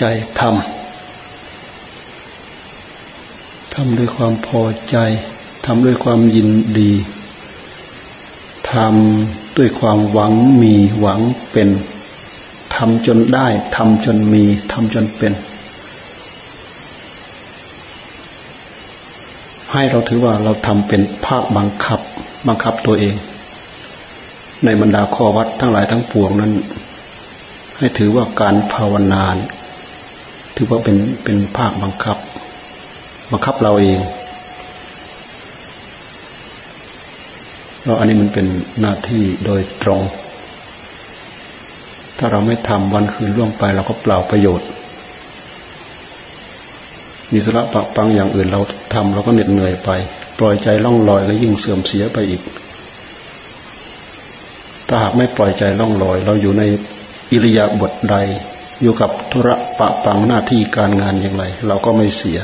ใจทำทำด้วยความพอใจทำด้วยความยินดีทำด้วยความหวังมีหวังเป็นทำจนได้ทำจนมีทำจนเป็น ให้เราถือว่าเราทำเป็นภาคบังคับ บังคับตัวเอง ในบรรดาข้อวัดทั้งหลายทั้งปวงนั้น ให้ถือว่าการภาวนา ถือว่าเป็นเป็นภาคบังคับ บังคับเราเองเราอันนี้มันเป็นหน้าที่โดยตรง ถ้าเราไม่ทำวันคืนล่วงไปเราก็เปล่าประโยชน์ มีสระปะปังอย่างอื่นเราทำเราก็เหน็ดเหนื่อยไป ปล่อยใจล่องลอยแล้วยิ่งเสื่อมเสียไปอีก ถ้าหากไม่ปล่อยใจล่องลอย เราอยู่ในอิริยาบถใด อยู่กับธุระปะปังหน้าที่การงานอย่างไร เราก็ไม่เสีย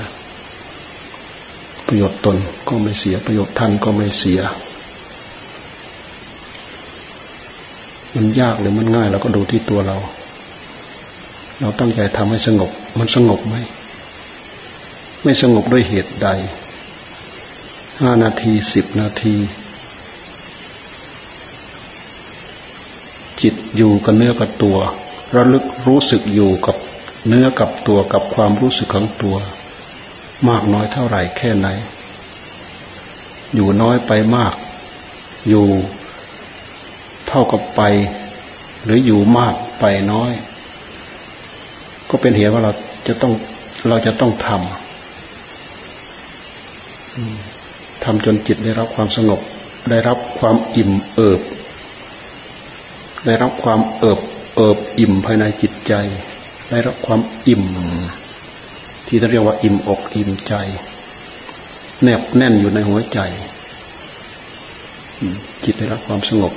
ประโยชน์ตนก็ไม่เสียประโยชน์ท่านก็ไม่เสีย มันยากหรือมันง่ายเราก็ดูที่ตัวเรา เราตั้งใจทำให้สงบ มันสงบไหมไม่สงบด้วยเหตุใดห้านาทีสิบนาทีจิตอยู่กับเนื้อกับตัว ระลึกรู้สึกอยู่กับเนื้อกับตัวกับความรู้สึกของตัว มากน้อยเท่าไหร่แค่ไหน อยู่น้อยไปมาก อยู่เท่ากับไป หรืออยู่มากไปน้อย ก็เป็นเหตุว่าเราจะต้องเราจะต้องทำทำจนจิตได้รับความสงบ ได้รับความอิ่มเอิบ ได้รับความเอิบ เอิบอิ่มภายในจิตใจ ได้รับความอิ่ม ที่เรียกว่าอิ่มอกอิ่มใจ แนบแน่นอยู่ในหัวใจ จิตได้รับความสงบ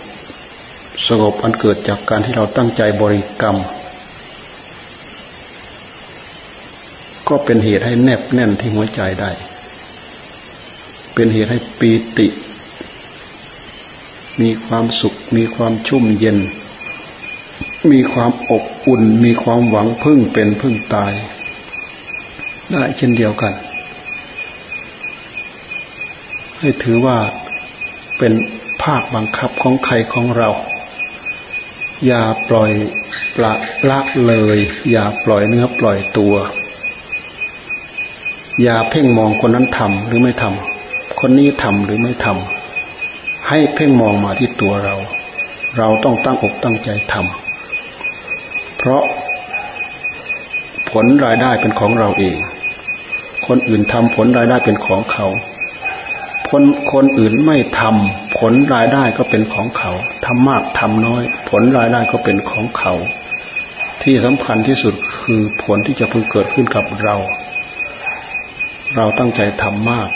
สงบอันเกิดจากการที่เราตั้งใจบริกรรม ก็เป็นเหตุให้แนบแน่นที่หัวใจได้ เป็นเหตุให้ปีติ มีความสุข มีความชุ่มเย็น มีความอบอุ่น มีความหวังพึ่งเป็นพึ่งตาย ได้เช่นเดียวกัน ให้ถือว่าเป็นภาคบังคับของใครของเรา อย่าปล่อยปละละเลย อย่าปล่อยเนื้อปล่อยตัว อย่าเพ่งมองคนนั้นทำหรือไม่ทำคนนี้ทำหรือไม่ทำให้เพ่งมองมาที่ตัวเรา เราต้องตั้งอกตั้งใจทำ เพราะผลรายได้เป็นของเราเอง คนอื่นทำผลรายได้เป็นของเขาคนคนอื่นไม่ทำผลรายได้ก็เป็นของเขาทำมากทำน้อย ผลรายได้ก็เป็นของเขา ที่สำคัญที่สุดคือผลที่จะพึงเกิดขึ้นกับเรา เราตั้งใจทำมาก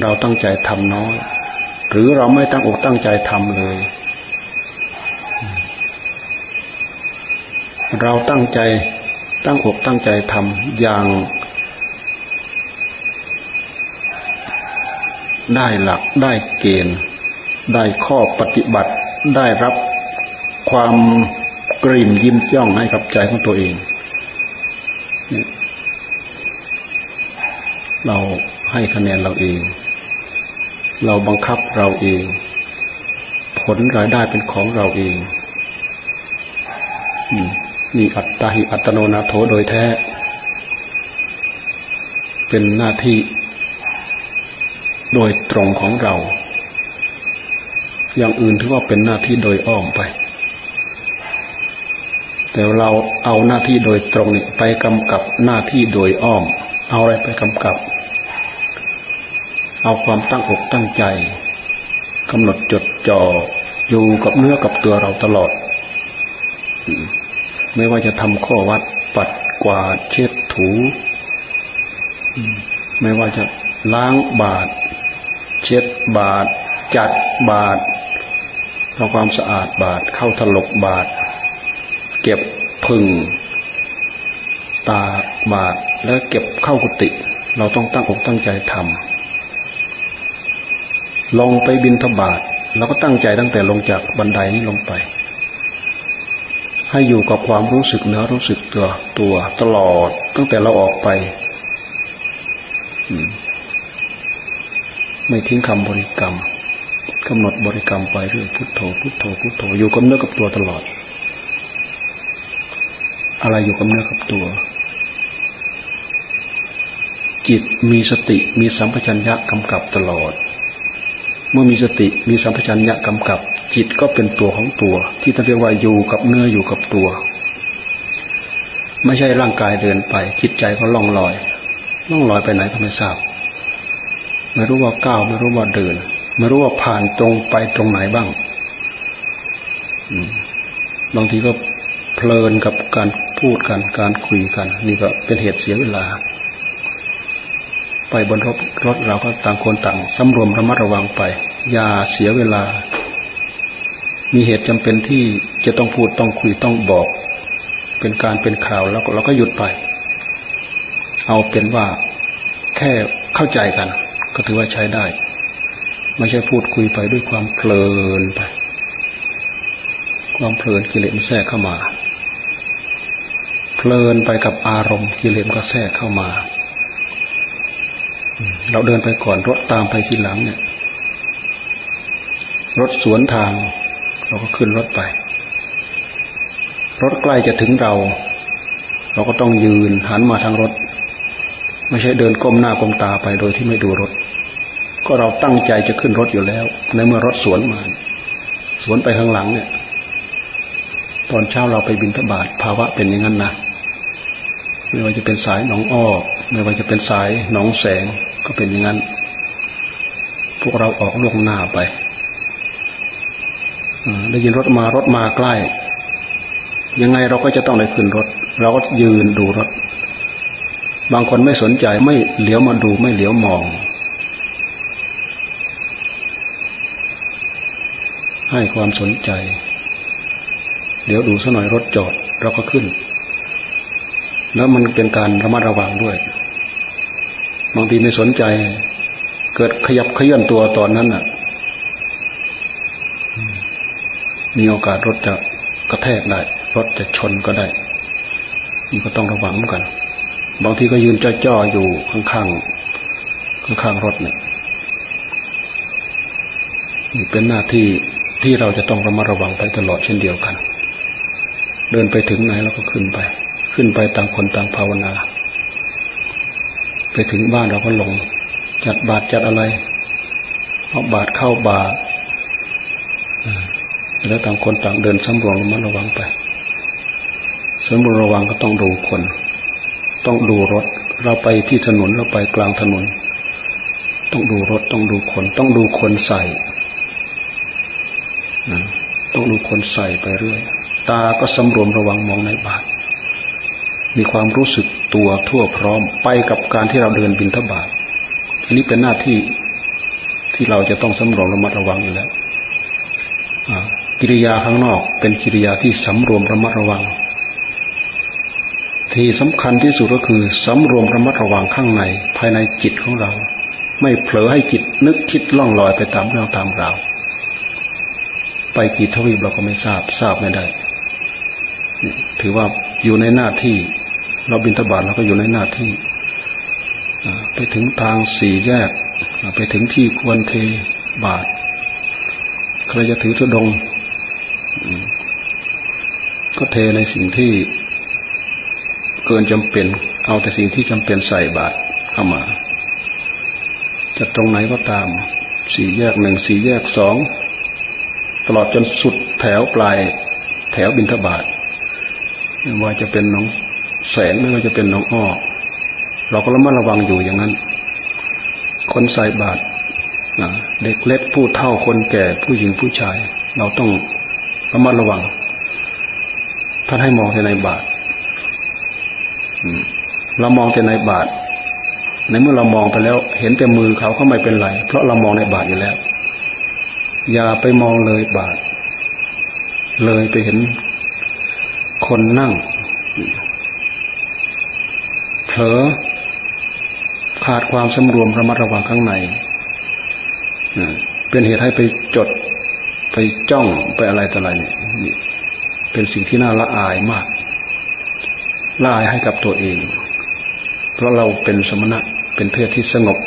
เราตั้งใจทำน้อย หรือเราไม่ตั้งอกตั้งใจทำเลย เราตั้งใจตั้งอกตั้งใจทำอย่าง ได้หลักได้เกณฑ์ ได้ข้อปฏิบัติได้รับความกริ่มยิ้มย่องให้กับใจของตัวเอง เราให้คะแนนเราเอง เราบังคับเราเอง ผลรายได้เป็นของเราเอง นี่อัตตาหิอัตโนนาโถโดยแท้ เป็นหน้าที่ โดยตรงของเรา อย่างอื่นถือว่าเป็นหน้าที่โดยอ้อมไป แต่เราเอาหน้าที่โดยตรงนี่ไปกำกับหน้าที่โดยอ้อม เอาอะไรไปกำกับ เอาความตั้งอกตั้งใจกำหนดจดจ่ออยู่กับเนื้อกับตัวเราตลอด ไม่ว่าจะทำข้อวัดปัดกวาดเช็ดถูไม่ว่าจะล้างบาท เช็ดบาท จัดบาททำความสะอาดบาท เข้าถลกบาท เก็บพึ่ง ตาบาทแล้วเก็บเข้ากุฏิเราต้องตั้งอกตั้งใจทำลงไปบินทบาทเราก็ตั้งใจตั้งแต่ลงจากบันไดนี้ลงไป ให้อยู่กับความรู้สึกเนื้อรู้สึกตัวตัวตลอดตั้งแต่เราออกไปไม่ทิ้งคำบริกรรมกำหนดบริกรรมไปเรื่อยพุทโธพุทโธพุทโธอยู่กับเนื้อกับตัวตลอด อะไรอยู่กับเนื้อกับตัว จิตมีสติมีสัมปชัญญะกำกับตลอด เมื่อมีสติมีสัมปชัญญะกำกับ จิตก็เป็นตัวของตัว ที่ท่านเรียกว่าอยู่กับเนื้ออยู่กับตัว ไม่ใช่ร่างกายเดินไป จิตใจก็ล่องลอยล่องลอยไปไหนก็ไม่ทราบ ไม่รู้ว่าก้าวไม่รู้ว่าเดิน ไม่รู้ว่าผ่านตรงไปตรงไหนบ้างบางทีก็เพลินกับการพูดกันการคุยกัน นี่ก็เป็นเหตุเสียเวลา ไปบนรถรถเราก็ต่างคนต่างสำรวมระมัดระวังไป อย่าเสียเวลา มีเหตุจำเป็นที่จะต้องพูดต้องคุยต้องบอก เป็นการเป็นข่าวแล้วเราก็หยุดไป เอาเป็นว่าแค่เข้าใจกัน ก็ถือว่าใช้ได้ ไม่ใช่พูดคุยไปด้วยความเพลินไป ความเพลินกิเลสมันแทรกเข้ามา เพลินไปกับอารมณ์กิเลสก็แทรกเข้ามาเราเดินไปก่อนรถตามไปทีหลังเนี่ยรถสวนทาง เราก็ขึ้นรถไป รถใกล้จะถึงเรา เราก็ต้องยืนหันมาทางรถ ไม่ใช่เดินก้มหน้าก้มตาไปโดยที่ไม่ดูรถ ก็เราตั้งใจจะขึ้นรถอยู่แล้ว ในเมื่อรถสวนมา สวนไปข้างหลังเนี่ย ตอนเช้าเราไปบินทบาทภาวะเป็นอย่างนั้นนะไม่ว่าจะเป็นสายหนองอ้อไม่ว่าจะเป็นสายหนองแสงก็เป็นอย่างนั้น พวกเราออกล่วงหน้าไป ได้ยินรถมารถมาใกล้ ยังไงเราก็จะต้องได้ขึ้นรถ เราก็ยืนดูรถ บางคนไม่สนใจไม่เหลียวมาดูไม่เหลียวมอง ให้ความสนใจ เดี๋ยวดูสัหน่อยรถจอดเราก็ขึ้น แล้วมันเป็นการระมัดระวังด้วย บางทีไม่สนใจ เกิดขยับขยื่นตัวตอนนั้นน่ะ มีโอกาสรถจะกระแทกได้ รถจะชนก็ได้นี่ก็ต้องระวังเหมือนกัน บางทีก็ยืนจ้อๆอยู่ข้างๆข้างๆรถเนี่ยนี่เป็นหน้าที่ที่เราจะต้องระมัดระวังไปตลอดเช่นเดียวกัน เดินไปถึงไหนเราก็ขึ้นไป ขึ้นไปต่างคนต่างภาวนา ไปถึงบ้านเราก็ลง จัดบาตรจัดอะไรเอาบาตรเข้าบาตร แล้วต่างคนต่างเดินสำรวงระมัดระวังไปสำรวงระวังก็ต้องดูคน ต้องดูรถ เราไปที่ถนนเราไปกลางถนน ต้องดูรถต้องดูคน ต้องดูคนใส่ต้องดูคนใส่ไปเรื่อย ตาก็สำรวมระวังมองในบาทมีความรู้สึกตัวทั่วพร้อมไปกับการที่เราเดินบินทบาทอันนี้เป็นหน้าที่ที่เราจะต้องสำรวมระมัดระวังอยู่แล้ว กิริยาข้างนอก เป็นกิริยาที่สำรวมระมัดระวัง ที่สำคัญที่สุดก็คือสำรวมระมัดระวังข้างใน ภายในจิตของเรา ไม่เผลอให้จิตนึกคิดล่องลอยไปตามเรื่องตามราวไปกี่ทวีปเราก็ไม่ทราบทราบไม่ได้ ถือว่าอยู่ในหน้าที่ เราบินทบาทเราก็อยู่ในหน้าที่ ไปถึงทางสี่แยก ไปถึงที่ควรเทบาทใครจะถือทุดง ก็เทในสิ่งที่เกินจำเป็น เอาแต่สิ่งที่จำเป็นใส่บาทเข้ามาจะตรงไหนก็ตาม สี่แยกหนึ่งสี่แยกสองตลอดจนสุดแถวปลายแถวบินทบาทไม่ว่าจะเป็นน้องแสงไม่ว่าจะเป็นน้องอ้อเราก็ระมัดระวังอยู่อย่างนั้น คนใส่บาตรเด็กเล็กผู้เฒ่าคนแก่ผู้หญิงผู้ชาย เราต้อง ระมัดระวัง ท่านให้มองแต่ในบาตรเรามองแต่ในบาตรในเมื่อเรามองไปแล้ว เห็นแต่มือเขาก็ไม่เป็นไร เพราะเรามองในบาตรอยู่แล้ว อย่าไปมองเลยบาทเลยไปเห็นคนนั่งเผลอขาดความสำรวมระมัดระวังข้างในเป็นเหตุให้ไปจด ไปจ้องไปอะไรต่ออะไรเนี่ยเป็นสิ่งที่น่าละอายมากละอายให้กับตัวเอง เพราะเราเป็นสมณะเป็นเพศที่สงบ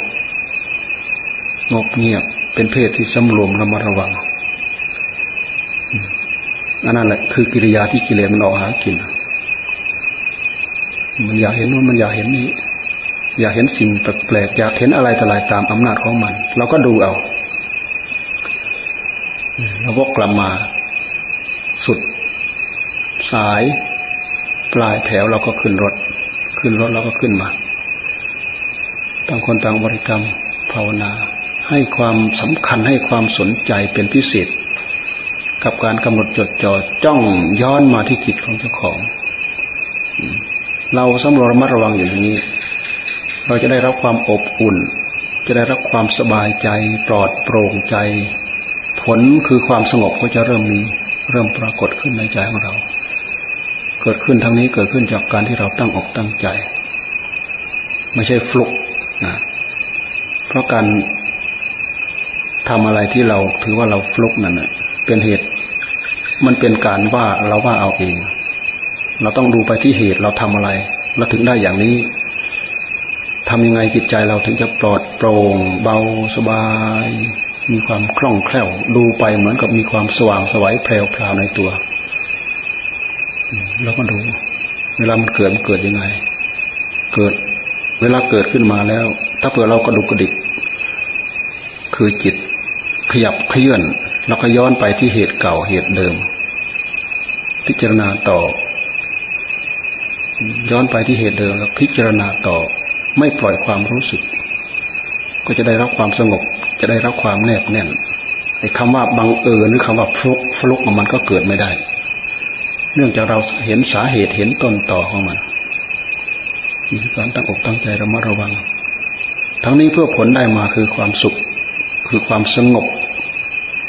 งบเงียบ เป็นเพศที่สำรวมระมัดระวังอันนั้นแหละคือกิริยาที่กิเลสมันออกหากิน มันอยากเห็นนู้นมันอยากเห็นนี้ อยากเห็นสิ่งแปลกๆอยากเห็นอะไรต่ออะไรตามอำนาจของมัน เราก็ดูเอา วกกลับมา สุด สาย ปลายแถวเราก็ขึ้นรถ ขึ้นรถเราก็ขึ้นมาต่างคนต่างบริกรรมภาวนา ให้ความสำคัญให้ความสนใจเป็นพิเศษ กับการกำหนดจดจ่อจ้องย้อนมาที่จิตของเจ้าของเราสำรวจระมัดระวังอย่างนี้ เราจะได้รับความอบอุ่น จะได้รับความสบายใจปลอดโปร่งใจ ลคือความสงบก็จะเริ่มมี เริ่มปรากฏขึ้นในใจของเรา เกิดขึ้นทั้งนี้เกิดขึ้นจากการที่เราตั้งอกตั้งใจ ไม่ใช่ฟลุกนะเพราะการทำอะไรที่เราถือว่าเราฟลุกนั่นเป็นเหตุ มันเป็นการว่าเราว่าเอาเอง เราต้องดูไปที่เหตุเราทำอะไรเราถึงได้อย่างนี้ทำยังไงจิตใจเราถึงจะปลอดโปร่ง เบาสบาย มีความคล่องแคล่ว ดูไปเหมือนกับมีความสว่างสวัยแพรวพราวในตัวเราก็ดูเวลามันเกิดมันเกิดยังไง เกิด เวลาเกิดขึ้นมาแล้ว ถ้าเผื่อเรากระดุกกระดิก คือจิตขยับเขยื่อน แล้วก็ย้อนไปที่เหตุเก่าเหตุเดิม พิจารณาต่อ ย้อนไปที่เหตุเดิมแล้วพิจารณาต่อ ไม่ปล่อยความรู้สึก ก็จะได้รับความสงบ จะได้รับความแนบแน่นไอ้คำว่าบังเอิญหรือคำว่าฟลุกฟลุกมันก็เกิดไม่ได้ เนื่องจากเราเห็นสาเหตุเห็นต้นต่อของมันนี่คือการตั้งอกตั้งใจระมัดระวัง ทั้งนี้เพื่อผลได้มาคือความสุข คือความสงบ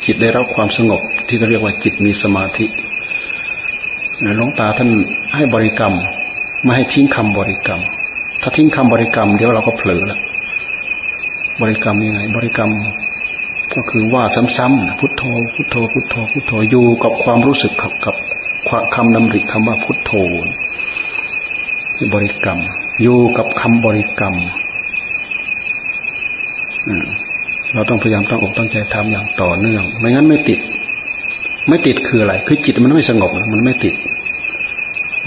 จิตได้รับความสงบ ที่เรียกว่าจิตมีสมาธิในหลวงตาท่านให้บริกรรม ไม่ให้ทิ้งคำบริกรรม ถ้าทิ้งคำบริกรรมเดี๋ยวเราก็เผลอละ บริกรรมยังไง บริกรรม ก็คือว่าซ้ำๆพุทโธ พุทโธ พุทโธ พุทโธอยู่กับความรู้สึกกับกับคำดำริคำว่าพุทโธที่บริกรรม อยู่กับคำบริกรรมเราต้องพยายามตั้งอกตั้งใจทำอย่างต่อเนื่อง ไม่งั้นไม่ติด ไม่ติดคืออะไร คือจิตมันไม่สงบ มันไม่ติด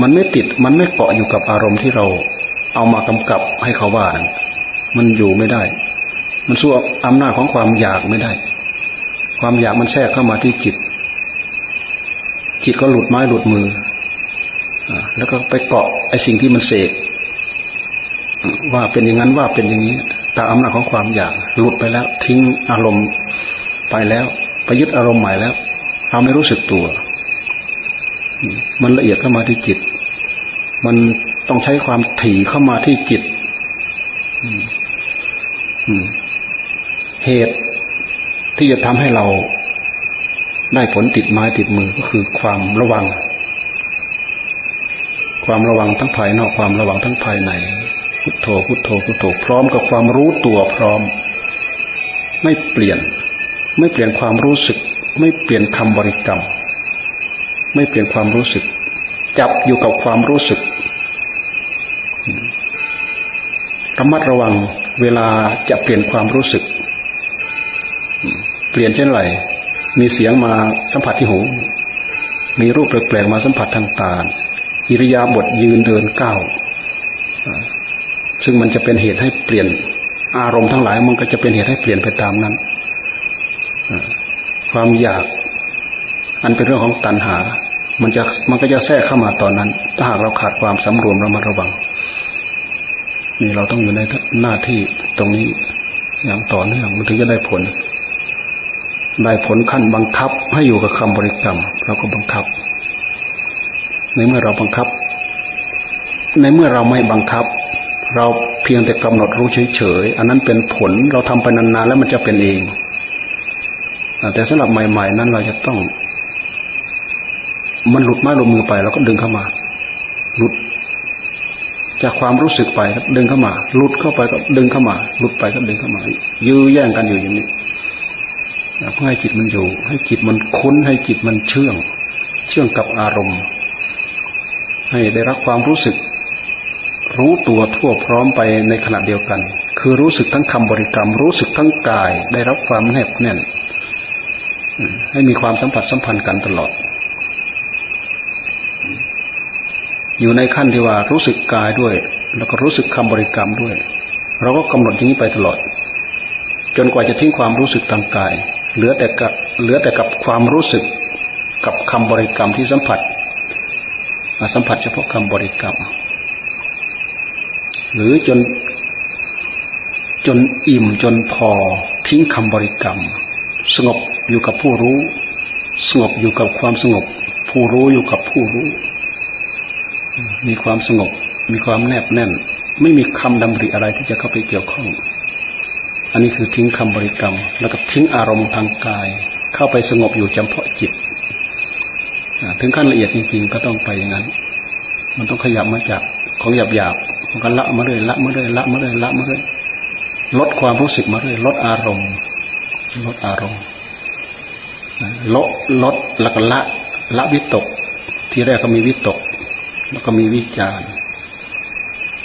มันไม่ติด มันไม่เกาะอยู่กับอารมณ์ที่เราเอามากำกับให้เขาว่านมันอยู่ไม่ได้ มันสู้อำนาจของความอยากไม่ได้ ความอยากมันแทรกเข้ามาที่จิต จิตก็หลุดไม้หลุดมือแล้วก็ไปเกาะไอ้สิ่งที่มันเสกว่าเป็นอย่างนั้นว่าเป็นอย่างนี้ตามอำนาจของความอยาก หลุดไปแล้ว ทิ้งอารมณ์ไปแล้วไปยึดอารมณ์ใหม่แล้วเราไม่รู้สึกตัว มันละเอียดเข้ามาที่จิต มันต้องใช้ความถี่เข้ามาที่จิต เหตุที่จะทำให้เราได้ผลติดไม้ติดมือก็คือความระวัง ความระวังทั้งภายนอกความระวังทั้งภายใน พุทโธพุทโธพุทโธพร้อมกับความรู้ตัวพร้อม ไม่เปลี่ยน ไม่เปลี่ยนความรู้สึก ไม่เปลี่ยนคำบริกรรม ไม่เปลี่ยนความรู้สึก จับอยู่กับความรู้สึกระมัดระวังเวลาจะเปลี่ยนความรู้สึก เปลี่ยนเช่นไรมีเสียงมาสัมผัสที่หู มีรูปแปลกๆมาสัมผัสทางตาอิริยาบถยืนเดินก้าวซึ่งมันจะเป็นเหตุให้เปลี่ยนอารมณ์ทั้งหลาย มันก็จะเป็นเหตุให้เปลี่ยนไปตามนั้นความอยาก อันเป็นเรื่องของตัณหา มันจะมันก็จะแทรกเข้ามาตอนนั้น ถ้าหากเราขาดความสำรวมระมัดระวัง นี่เราต้องอยู่ในหน้าที่ตรงนี้อย่างต่อเนื่องมันถึงจะได้ผล ได้ผลขั้นบังคับให้อยู่กับคำบริกรรม เราก็บังคับ ในเมื่อเราบังคับ ในเมื่อเราไม่บังคับ เราเพียงแต่กำหนดรู้เฉยๆอันนั้นเป็นผลเราทำไปนานๆแล้วมันจะเป็นเองแต่สำหรับใหม่ ๆ นั้นเราจะต้อง มันหลุดม้หลุดมือไปเราก็ดึงเข้ามา หลุด จากความรู้สึกไปดึงเข้ามา หลุดเข้าไปก็ดึงเข้ามา หลุดไปก็ดึงเข้ามายื้อแย่งกันอยู่อย่างนี้ เพื่อให้จิตมันอยู่ ให้จิตมันคุ้นให้จิตมันเชื่อง เชื่องกับอารมณ์ ให้ได้รับความรู้สึก รู้ตัวทั่วพร้อมไปในขณะเดียวกัน คือรู้สึกทั้งคำบริกรรม รู้สึกทั้งกาย ได้รับความแนบแน่น ให้มีความสัมผัสสัมพันธ์กันตลอด อยู่ในขั้นที่ว่ารู้สึกกายด้วย แล้วก็รู้สึกคำบริกรรมด้วย เราก็กำหนดอย่างนี้ไปตลอดจนกว่าจะทิ้งความรู้สึกทางกาย เหลือแต่กับเหลือแต่กับความรู้สึกกับคำบริกรรมที่สัมผัสสัมผัสเฉพาะคำบริกรรม หรือจนจนอิ่มจนพอทิ้งคำบริกรรม สงบอยู่กับผู้รู้ สงบอยู่กับความสงบ ผู้รู้อยู่กับผู้รู้ มีความสงบ มีความแนบแน่น ไม่มีคำดำริอะไรที่จะเข้าไปเกี่ยวข้อง อันนี้คือทิ้งคำบริกรรม แล้วก็ทิ้งอารมณ์ทางกาย เข้าไปสงบอยู่เฉพาะจิต ถึงขั้นละเอียดจริง ๆ ก็ต้องไปอย่างนั้น มันต้องขยับมาจากของหยาบๆมันก็ละมาเรื่อยละมาเรื่อยละมาเรื่อยละมาเรื่อยลดความรู้สึกมาเรื่อยลดอารมณ์ ลดอารมณ์ลดลดแล้วก็ละละวิตก ที่แรกก็มีวิตก แล้วก็มีวิจาร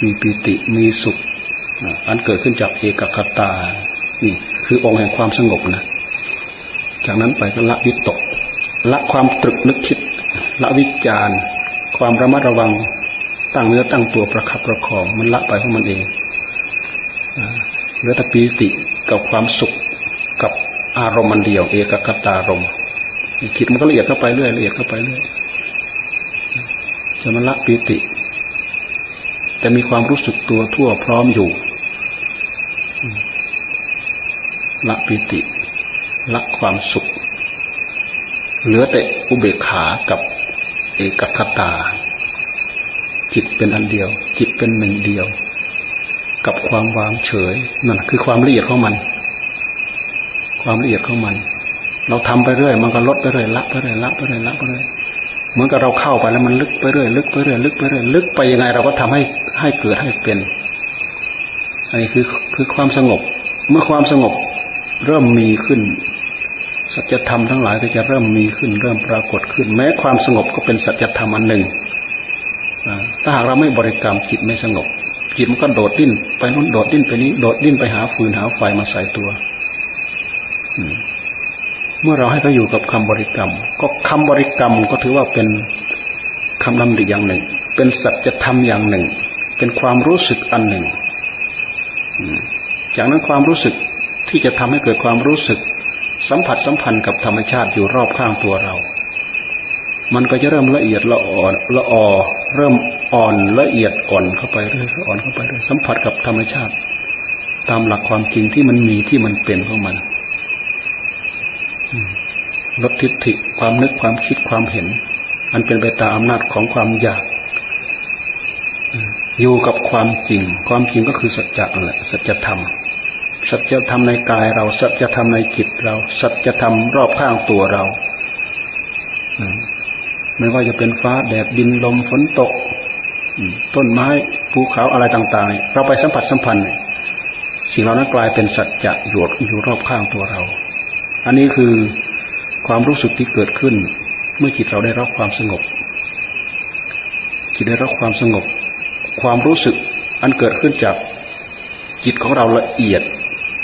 มีปิติมีสุข อันเกิดขึ้นจากเอกคตา นี่ คือองค์แห่งความสงบนะ จากนั้นไปก็ละวิตก ละความตรึกนึกคิด ละวิจารความระมัดระวัง ตั้งเนื้อตั้งตัวประคับประคอง มันละไปของมันเองเหลือแต่ปีติกับความสุขกับอารมณ์มันเดียว เอกคตารมคิดมันก็ละเอียดเข้าไปเรื่อยละเอียดเข้าไปเรื่อยจะมันละปีติ แต่มีความรู้สึกตัวทั่วพร้อมอยู่ ละปีติละความสุข เหลือแต่อุเบกขากับเอกคตา จิตเป็นอันเดียว จิตเป็นหนึ่งเดียว กับความวางเฉยนั่นคือความละเอียดของมัน ความละเอียดของมัน เราทำไปเรื่อย มันก็ลดไปเรื่อยละไปเรื่อยละไปเรื่อยละไปเรื่อยเหมือนกับเราเข้าไปแล้วมันลึกไปเรื่อยลึกไปเรื่อยลึกไปเรื่อยลึกไปยังไง เราก็ทำให้ให้เกิดให้เป็นอันนี้คือคือความสงบ เมื่อความสงบ เริ่มมีขึ้น สัจธรรมทั้งหลายก็จะเริ่มมีขึ้น เริ่มปรากฏขึ้น แม้ความสงบก็เป็นสัจธรรมอันหนึ่งถ้าหากเราไม่บริกรรมจิตไม่สงบ จิตมันก็โดดดิ้นไปนู้นโดดดิ้นไปนี้ โดดดิ้นไปหาฟืนหาไฟมาใส่ตัวเมื่อเราให้เขาอยู่กับคำบริกรรม ก็คำบริกรรมก็ถือว่าเป็นคำนำดิอย่างหนึ่ง เป็นสัจธรรมอย่างหนึ่ง เป็นความรู้สึกอันหนึ่ง จากนั้นความรู้สึก ที่จะทำให้เกิดความรู้สึก สัมผัสสัมพันธ์กับธรรมชาติอยู่รอบข้างตัวเรา มันก็จะเริ่มละเอียดละอ่อนละออเริ่มอ่อนละเอียดอ่อนเข้าไปเรื่อยอ่อนเข้าไปเรื่อยสัมผัสกับธรรมชาติ ตามหลักความจริงที่มันมีที่มันเป็นของมันลดทิฏฐิความนึกความคิดความเห็น อันเป็นไปตามอำนาจของความอยากอยู่กับความจริง ความจริงก็คือสัจจะแหละสัจธรรม สัจธรรมในกายเรา สัจธรรมในจิตเรา สัจธรรมรอบข้างตัวเรา ไม่ว่าจะเป็นฟ้าแดดดินลมฝนตก ต้นไม้ภูเขาอะไรต่างๆ เราไปสัมผัสสัมพันธ์สิ่งเหล่านั้นกลายเป็นสัจจะอยู่อยู่รอบข้างตัวเรา อันนี้คือความรู้สึกที่เกิดขึ้น เมื่อจิตเราได้รับความสงบ จิตได้รับความสงบ ความรู้สึกอันเกิดขึ้นจากจิตของเราละเอียด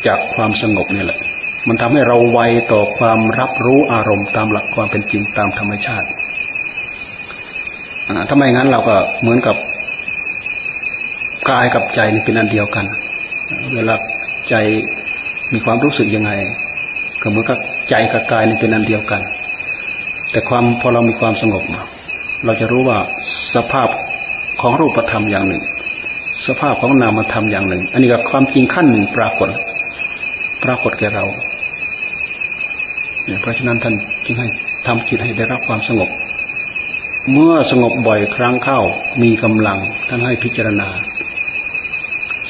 จากความสงบนี่แหละ มันทำให้เราไวต่อความรับรู้อารมณ์ตามหลักความเป็นจริงตามธรรมชาติถ้าไม่งั้นเราก็เหมือนกับกายกับใจนี่เป็นอันเดียวกัน เวลาใจมีความรู้สึกยังไง ก็เหมือนกับใจกับกายนี่เป็นอันเดียวกัน แต่ความพอเรามีความสงบ เราจะรู้ว่าสภาพของรูปธรรมอย่างหนึ่ง สภาพของนามธรรมอย่างหนึ่ง อันนี้ก็ความจริงขั้นหนึ่งปรากฏ ปรากฏแก่เราเนี่ยเพราะฉะนั้นท่านจึงให้ทำจิตให้ได้รับความสงบ เมื่อสงบบ่อยครั้งเข้ามีกำลัง ท่านให้พิจารณา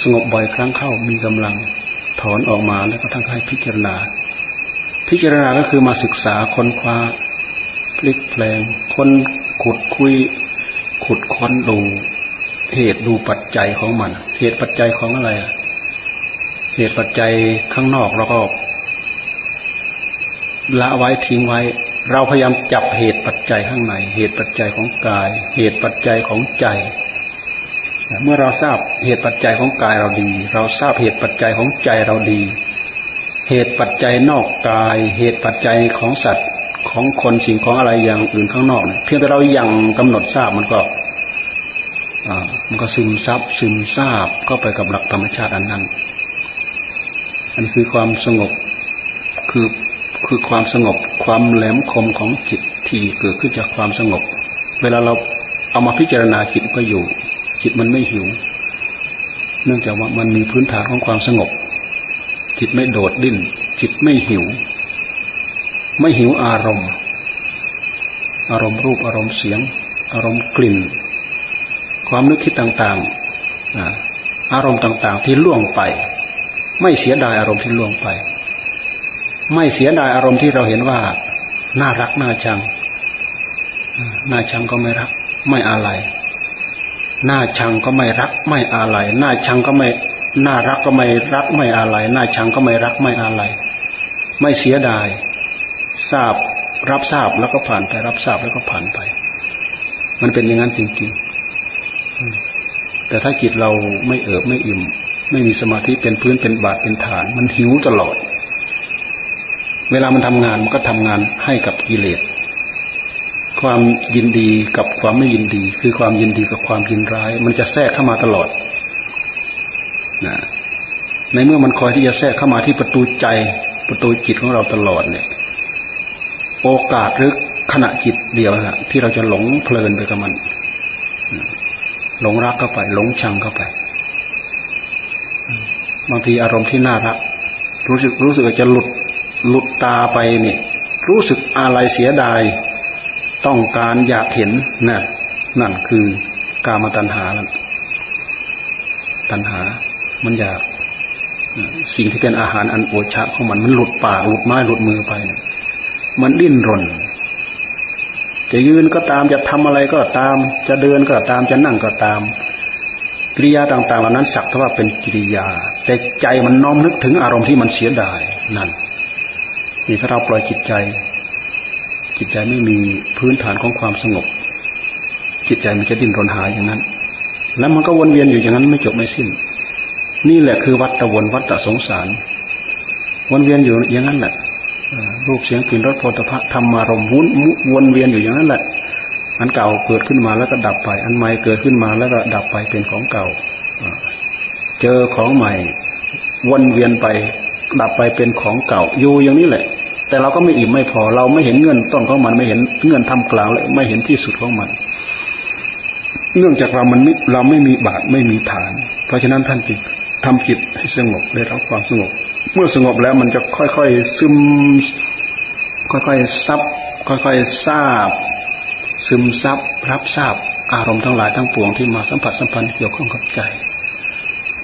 สงบบ่อยครั้งเข้ามีกำลัง ถอนออกมาแล้วก็ท่านให้พิจารณา พิจารณาก็คือมาศึกษาค้นคว้าพลิกแปลงค้นขุดคุย ขุดค้นดูเหตุดูปัจจัยของมัน เหตุปัจจัยของอะไร เหตุปัจจัยข้างนอกเราก็ละไว้ทิ้งไว้ เราพยายามจับเหตุปัจจัยข้างใน เหตุปัจจัยของกาย เหตุปัจจัยของใจ เมื่อเราทราบเหตุปัจจัยของกายเราดี เราทราบเหตุปัจจัยของใจเราดี เหตุปัจจัยนอกกาย เหตุปัจจัยของสัตว์ของคนสิ่งของอะไรอย่างอื่นข้างนอกเพียงแต่เรายังกำหนดทราบมันก็มันก็ซึมซับซึมซาบก็ไปกับหลักธรรมชาติอันนั้น อันคือความสงบคือคือความสงบความแหลมคมของจิตที่เกิดขึ้นจากความสงบ เวลาเราเอามาพิจารณาจิตก็อยู่ จิตมันไม่หิว เนื่องจากว่ามันมีพื้นฐานของความสงบ จิตไม่โดดดิ้น จิตไม่หิว ไม่หิวอารมณ์ อารมณ์รูปอารมณ์เสียง อารมณ์กลิ่น ความนึกคิดต่างๆอารมณ์ต่างๆที่ล่วงไป ไม่เสียดายอารมณ์ที่ล่วงไป ไม่เสียดายอารมณ์ที่เราเห็นว่า น่ารักน่าชัง น่าชังก็ไม่รัก ไม่อาลัยน่าชังก็ไม่รัก ไม่อาลัยน่าชังก็ไม่น่ารักก็ไม่รักไม่อาลัยน่าชังก็ไม่รักไม่อาลัยไม่เสียดาย ทราบรับทราบแล้วก็ผ่านไป รับทราบแล้วก็ผ่านไป มันเป็นอย่างนั้นจริงๆแต่ถ้าจิตเราไม่เอิบไม่อิ่ม ไม่มีสมาธิเป็นพื้นเป็นบาดเป็นฐาน มันหิวตลอด เวลามันทำงานมันก็ทำงานให้กับกิเลสความยินดีกับความไม่ยินดี คือความยินดีกับความยินร้าย มันจะแทรกเข้ามาตลอดนะในเมื่อมันคอยที่จะแทรกเข้ามาที่ประตูใจประตูจิตของเราตลอดเนี่ย โอกาสหรือขณะจิตเดียวนะที่เราจะหลงเพลินไปกับมันหลงรักเข้าไป หลงชังเข้าไป บางทีอารมณ์ที่น่ารัก รู้สึกรู้สึกจะหลุดหลุดตาไปนี่รู้สึกอะไรเสียดาย ต้องการอยากเห็นนั่นนั่นคือกามตัณหาแล้วตัณหา มันอยาก สิ่งที่เป็นอาหารอันโอชะของมันมันหลุดปากหลุดไม้หลุดมือไปนี่มันดิ้นรน จะยืนก็ตามจะทำอะไรก็ตาม จะเดินก็ตามจะนั่งก็ตาม กิริยาต่างๆเหล่านั้นสักเท่าว่าเป็นกิริยา แต่ใจมันน้อมนึกถึงอารมณ์ที่มันเสียดายนั่นนี่ถ้าเราปล่อยจิตใจ จิตใจไม่มีพื้นฐานของความสงบ จิตใจมันจะดิ้นรนหาอย่างนั้น แล้วมันก็วนเวียนอยู่อย่างนั้นไม่จบไม่สิ้น นี่แหละคือวัฏวนวัฏสงสาร วนเวียนอยู่อย่างนั้นแหละรูปเสียงกลิ่นรสโผฏฐะธรรมารมวนวนเวียนอยู่อย่างนั้นแหละ อันเก่าเกิดขึ้นมาแล้วก็ดับไป อันใหม่เกิดขึ้นมาแล้วก็ดับไปเป็นของเก่า เจอของใหม่ วนเวียนไป ดับไปเป็นของเก่า อยู่อย่างนี้แหละ แต่เราก็ไม่อิ่มไม่พอ เราไม่เห็นเงื่อนต้นของมันไม่เห็นเงื่อนทำกลางเลยไม่เห็นที่สุดของมัน เนื่องจากเรามันเราไม่มีบาทไม่มีฐาน เพราะฉะนั้นท่านจึงทำจิตให้สงบได้รับความสงบ เมื่อสงบแล้วมันจะค่อยๆซึม ค่อยๆซับค่อยๆทราบ ซึมซับรับทราบอารมณ์ทั้งหลายทั้งปวงที่มาสัมผัสสัมพันธ์เกี่ยวข้องกับใจ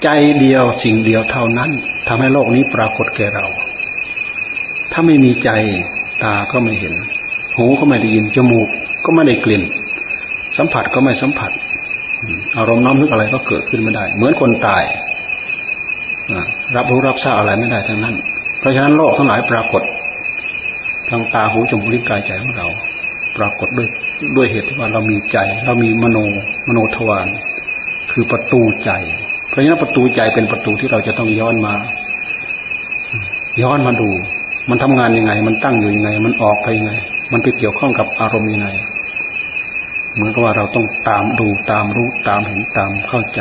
ใจเดียวสิ่งเดียวเท่านั้นทำให้โลกนี้ปรากฏแก่เรา ถ้าไม่มีใจตาก็ไม่เห็น หูก็ไม่ได้ยินจมูกก็ไม่ได้กลิ่น สัมผัสก็ไม่สัมผัส อารมณ์น้อมนึกอะไรก็เกิดขึ้นไม่ได้ เหมือนคนตายรับรู้รับทราบอะไรไม่ได้ทั้งนั้น เพราะฉะนั้นโลกทั้งหลายปรากฏทางตาหูจมูกลิ้นกายใจของเรา ปรากฏด้วย ด้วยเหตุที่ว่าเรามีใจ เรามีมโนมโนทวารคือประตูใจ เพราะฉะนั้นประตูใจเป็นประตูที่เราจะต้องย้อนมา ย้อนมาดู มันทำงานยังไง มันตั้งอยู่ยังไง มันออกไปยังไง มันไปเกี่ยวข้องกับอารมณ์ยังไง เหมือนกับว่าเราต้องตามดูตามรู้ตามเห็นตามเข้าใจ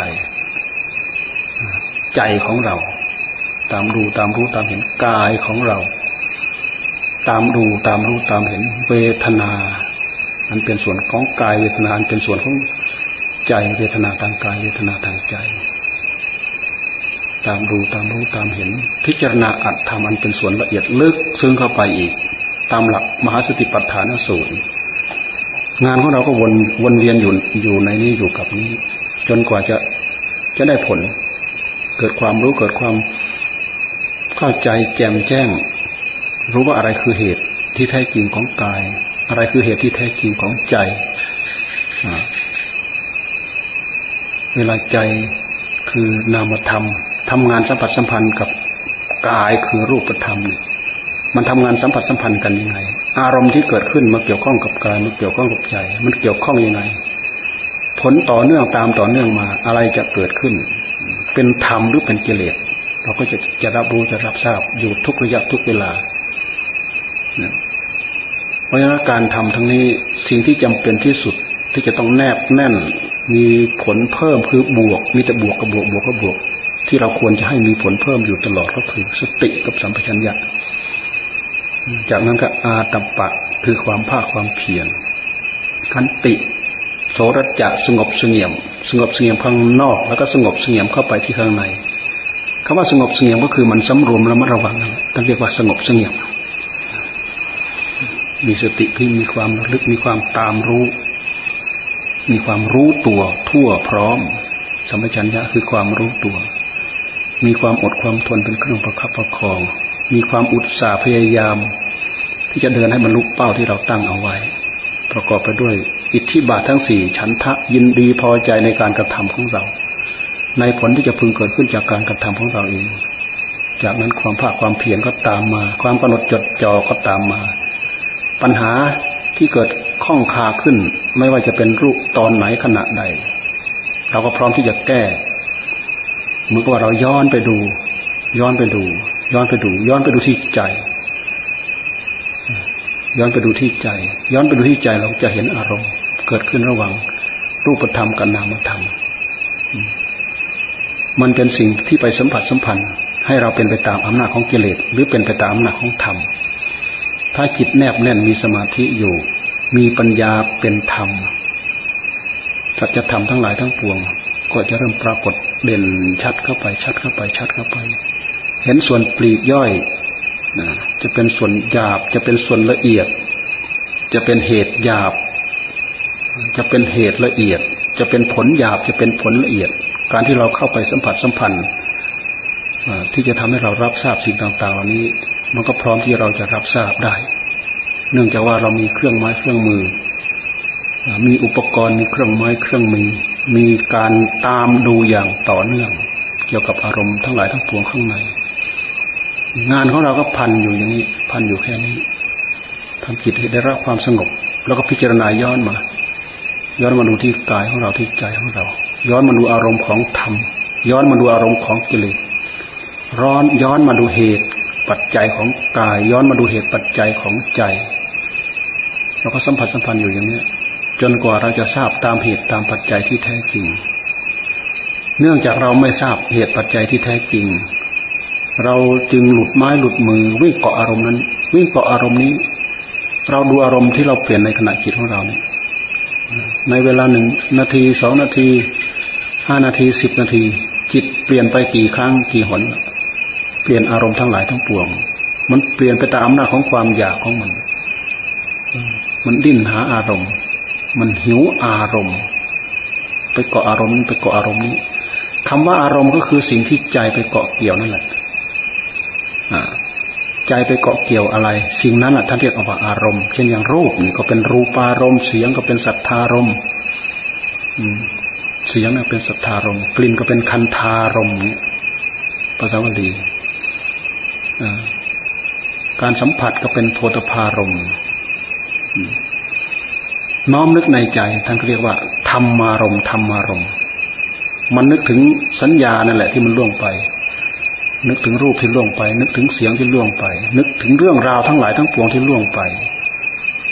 ใจของเรา ตามดูตามรู้ตามเห็นกายของเรา ตามดูตามรู้ตามเห็นเวทนา มันเป็นส่วนของกายเวทนาอันเป็นส่วนของใจเวทนาทางกายเวทนาทางใจ ตามดูตามรู้ตามเห็น พิจารณาอัตธรรมอันเป็นส่วนละเอียดลึกซึ้งเข้าไปอีก ตามหลักมหาสติปัฏฐานสูตรงานของเราก็วนวนเวียนอยู่อยู่ในนี้อยู่กับนี้ จนกว่าจะจะได้ผล เกิดความรู้เกิดความเข้าใจแจ่มแจ้ง รู้ว่าอะไรคือเหตุที่แท้จริงของกาย อะไรคือเหตุที่แท้จริงของใจ เวลาใจคือนามธรรมทำงานสัมผัสสัมพันธ์กับกายคือรูปธรรมมันทำงานสัมผัสสัมพันธ์กันยังไง อารมณ์ที่เกิดขึ้นมาเกี่ยวข้องกับกายมันเกี่ยวข้องกับใจ มันเกี่ยวข้องยังไง ผลต่อเนื่องตามต่อเนื่องมา อะไรจะเกิดขึ้น เป็นธรรมหรือเป็นกิเลสเราก็จะจะรับรู้จะรับทราบอยู่ทุกระยะทุกเวลา เพราะฉะนั้นการทำทั้งนี้สิ่งที่จำเป็นที่สุดที่จะต้องแนบแน่น มีผลเพิ่มคือบวก มีแต่บวกกับบวกบวกกับบวก ที่เราควรจะให้มีผลเพิ่มอยู่ตลอดก็คือสติกับสัมปชัญญะจากนั้นก็อาตัปะคือความภาคความเพียรขันติโสรจะสงบเสงี่ยม สงบเสงี่ยมข้างนอก แล้วก็สงบเสงี่ยมเข้าไปที่ข้างในคำว่าสงบเสงี่ยมก็คือมันสำรวมระมัดระวังนั่นเรียกว่าสงบเสงี่ยม มีสติที่มีความระลึกมีความตามรู้ มีความรู้ตัวทั่วพร้อม สัมปชัญญะคือความรู้ตัว มีความอดความทนเป็นเครื่องประคับประคอง มีความอุตสาห์พยายาม ที่จะเดินให้บรรลุเป้าที่เราตั้งเอาไว้ ประกอบไปด้วย อิทธิบาททั้งสี่ฉันทะยินดีพอใจในการกระทำของเรา ในผลที่จะพึงเกิดขึ้นจากการกระทำของเราเอง จากนั้นความภาคความเพียรก็ตามมา ความกำหนดจดจ่อก็ตามมา ปัญหาที่เกิดข้องคาขึ้น ไม่ว่าจะเป็นรูปตอนไหนขณะใด เราก็พร้อมที่จะแก้เหมือนกับว่าเราย้อนไปดู ย้อนไปดู ย้อนไปดู ย้อนไปดูที่ใจ ย้อนไปดูที่ใจ ย้อนไปดูที่ใจเราจะเห็นอารมณ์ เกิดขึ้นระหว่าง รูปธรรมกับนามธรรม มันเป็นสิ่งที่ไปสัมผัสสัมพันธ์ ให้เราเป็นไปตามอำนาจของกิเลสหรือเป็นไปตามอำนาจของธรรม ถ้าจิตแนบแน่นมีสมาธิอยู่ มีปัญญาเป็นธรรมสัจธรรมทั้งหลายทั้งปวง ก็จะเริ่มปรากฏเด่นชัดเข้าไปชัดเข้าไปชัดเข้าไป เห็นส่วนปลีกย่อยนะจะเป็นส่วนหยาบจะเป็นส่วนละเอียด จะเป็นเหตุหยาบ จะเป็นเหตุละเอียด จะเป็นผลหยาบจะเป็นผลละเอียด การที่เราเข้าไปสัมผัสสัมพันธ์ที่จะทำให้เรารับทราบสิ่งต่างๆเหล่านี้ มันก็พร้อมที่เราจะรับทราบได้ เนื่องจากว่าเรามีเครื่องไม้เครื่องมือ มีอุปกรณ์มีเครื่องไม้เครื่องมือ มีการตามดูอย่างต่อเนื่อง เกี่ยวกับอารมณ์ทั้งหลายทั้งปวงข้างใน งานของเราก็พันอยู่อย่างนี้ พันอยู่แค่นี้ทำจิตให้ได้รับความสงบ แล้วก็พิจารณาย้อนมา ย้อนมาดูที่กายของเราที่ใจของเรา ย้อนมาดูอารมณ์ของธรรม ย้อนมาดูอารมณ์ของกิเลสร้อนย้อนมาดูเหตุ ปัจจัยของกาย ย้อนมาดูเหตุปัจจัยของใจเราก็สัมผัสสัมพันธ์อยู่อย่างนี้จนกว่าเราจะทราบตามเหตุตามปัจจัยที่แท้จริง เนื่องจากเราไม่ทราบเหตุปัจจัยที่แท้จริง เราจึงหลุดไม้หลุดมือวิ่งเกาะอารมณ์นั้น วิ่งเกาะอารมณ์นี้ เราดูอารมณ์ที่เราเปลี่ยนในขณะจิตของเราเนี่ยในเวลาหนึ่งนาทีสองนาทีห้านาทีสิบนาที จิตเปลี่ยนไปกี่ครั้งกี่หนเลี่ยนอารมณ์ทั้งหลายทั้งปวง มันเปลี่ยนไปตามอำนาจของความอยากของมัน มันดิ้นหาอารมณ์ มันหิวอารมณ์ ไปเกาะอารมณ์ไปเกาะอารมณ์นี้คำว่าอารมณ์ก็คือสิ่งที่ใจไปเกาะเกี่ยวนั่นแหละใจไปเกาะเกี่ยวอะไร สิ่งนั้นท่านเรียกว่าอารมณ์ เช่นอย่างรูปนี่ก็เป็นรูปารมณ์ เสียงก็เป็นสัทธารมณ์เสียงเป็นสัทธารมณ์ กลิ่นก็เป็นคันธารมณ์ภาษาบาลี การสัมผัสก็เป็นโพธพารมน้อมนึกในใจท่านเรียกว่าธรรมารมธรรมารมมันนึกถึงสัญญานั่นแหละที่มันล่วงไป นึกถึงรูปที่ล่วงไป นึกถึงเสียงที่ล่วงไป นึกถึงเรื่องราวทั้งหลายทั้งปวงที่ล่วงไป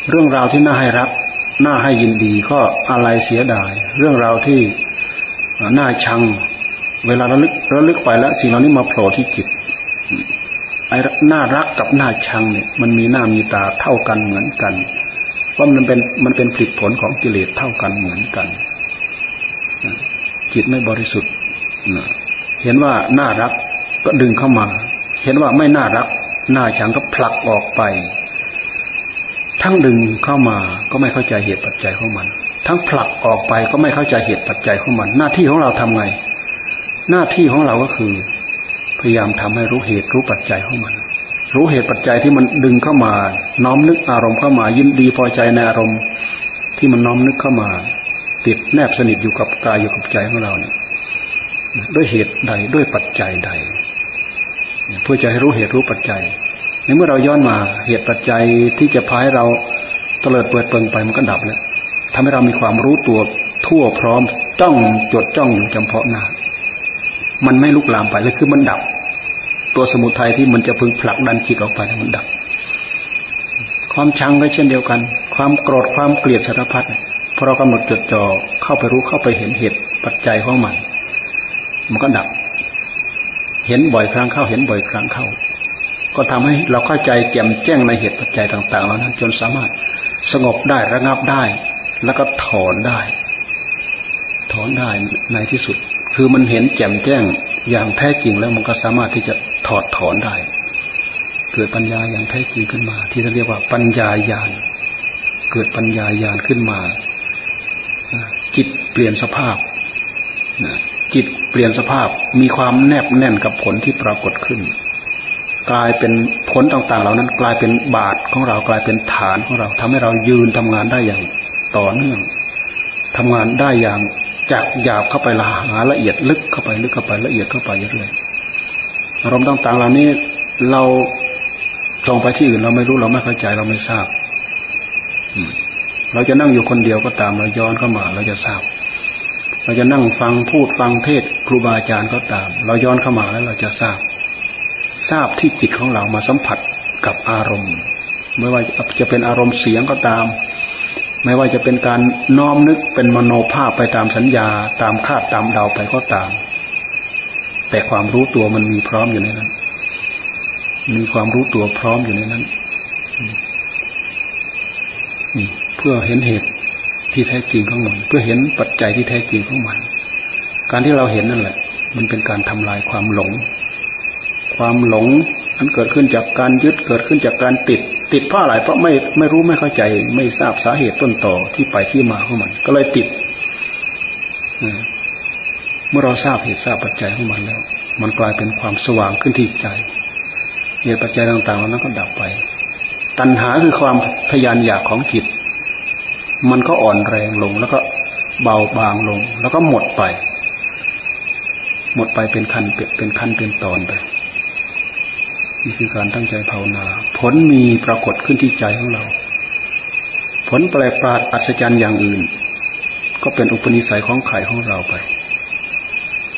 เรื่องราวที่น่าให้รักน่าให้ยินดีก็อะไรเสียดาย เรื่องราวที่น่าชัง เวลาระลึกระลึกไปแล้วสิ่งเหล่านี้มาโผล่ที่จิต ไอ้น่ารักกับน่าชังเนี่ยมันมีหน้ามีตาเท่ากันเหมือนกันว่ามันเป็นมันเป็นผลิตผลของกิเลสเท่ากันเหมือนกัน จิตไม่บริสุทธิ์เห็นว่าน่ารักก็ดึงเข้ามา เห็นว่าไม่น่ารักน่าชังก็ผลักออกไป ทั้งดึงเข้ามาก็ไม่เข้าใจเหตุปัจจัยของมัน ทั้งผลักออกไปก็ไม่เข้าใจเหตุปัจจัยของมัน หน้าที่ของเราทำไง หน้าที่ของเราก็คือ พยายามทำให้รู้เหตุรู้ปัจจัยของมัน รู้เหตุปัจจัยที่มันดึงเข้ามา น้อมนึกอารมณ์เข้ามา ยินดีพอใจในอารมณ์ที่มันน้อมนึกเข้ามา ติดแนบสนิทอยู่กับกายอยู่กับใจของเราเนี่ยด้วยเหตุใดด้วยปัจจัยใดเพื่อจะให้รู้เหตุรู้ปัจจัยในเมื่อเราย้อนมาเหตุปัจจัยที่จะพาให้เราเตลิดเปิดเปิงไปมันก็ดับแล้วทำให้เรามีความรู้ตัวทั่วพร้อมจ้องจดจ้องอยู่จำเพาะหน้า มันไม่ลุกลามไปเลยคือมันดับ ตัวสมุทัยที่มันจะพึงผลักดันจิตออกไปมันดับ ความชังก็เช่นเดียวกัน ความโกรธความเกลียดสารพัดพอเรากำหนดจดจ่อเข้าไปรู้เข้าไปเห็นเหตุปัจจัยของมัน มันก็ดับ เห็นบ่อยครั้งเข้าเห็นบ่อยครั้งเข้า ก็ทำให้เราเข้าใจแจ่มแจ้งในเหตุปัจจัยต่างๆเหล่านั้น จนสามารถสงบได้ระงับได้ แล้วก็ถอนได้ ถอนได้ในที่สุด คือมันเห็นแจ่มแจ้งอย่างแท้จริงแล้วมันก็สามารถที่จะถอดถอนได้ เกิดปัญญาอย่างแท้จริงขึ้นมา ที่เราเรียกว่าปัญญาญาณ เกิดปัญญาญาณขึ้นมาจิตเปลี่ยนสภาพจิตเปลี่ยนสภาพมีความแนบแน่นกับผลที่ปรากฏขึ้น กลายเป็นผลต่างๆ เหล่านั้นกลายเป็นบาทของเรากลายเป็นฐานของเราทำให้เรายืนทำงานได้อย่างต่อเนื่องทำงานได้อย่าง จากหยาบเข้าไปละหาละเอียดลึกเข้าไปลึกเข้าไปละเอียดเข้าไปเรื่อยๆอารมณ์ต่างๆเหล่านี้เราส่งไปที่อื่นเราไม่รู้เราไม่เข้าใจเราไม่ทราบเราจะนั่งอยู่คนเดียวก็ตามเราย้อนเข้ามา เราจะทราบ เราจะนั่งฟังพูดฟังเทศครูบาอาจารย์ก็ตาม เราย้อนเข้ามาแล้วเราจะทราบ ทราบที่จิตของเรามาสัมผัสกับอารมณ์ ไม่ว่าจะเป็นอารมณ์เสียงก็ตาม ไม่ว่าจะเป็นการน้อมนึกเป็นมโนภาพไปตามสัญญาตามคาดตามเดาไปก็ตาม แต่ความรู้ตัวมันมีพร้อมอยู่ในนั้น มีความรู้ตัวพร้อมอยู่ในนั้นเพื่อเห็นเหตุที่แท้จริงของมัน เพื่อเห็นปัจจัยที่แท้จริงของมัน การที่เราเห็นนั่นแหละ มันเป็นการทำลายความหลง ความหลงมันเกิดขึ้นจากการยึดเกิดขึ้นจากการติด ติดเพราะอะไรเพราะไม่ไม่รู้ไม่เข้าใจ ไม่ทราบสาเหตุต้นต่อที่ไปที่มาของมัน ก็เลยติดเมื่อเราทราบเหตุทราบปัจจัยของมันแล้ว มันกลายเป็นความสว่างขึ้นที่ใจเหตุปัจจัยต่างๆแล้วนั้นก็ดับไป ตัณหาคือความทยานอยากของจิต มันก็อ่อนแรงลงแล้วก็เบาบางลง แล้วก็หมดไป หมดไปเป็นขั้นเป็นขั้นเป็นตอนไป นี่คือการตั้งใจภาวนา ผลมีปรากฏขึ้นที่ใจของเรา ผลแปลกประหลาดอัศจรรย์อย่างอื่น ก็เป็นอุปนิสัยของไข่ของเราไป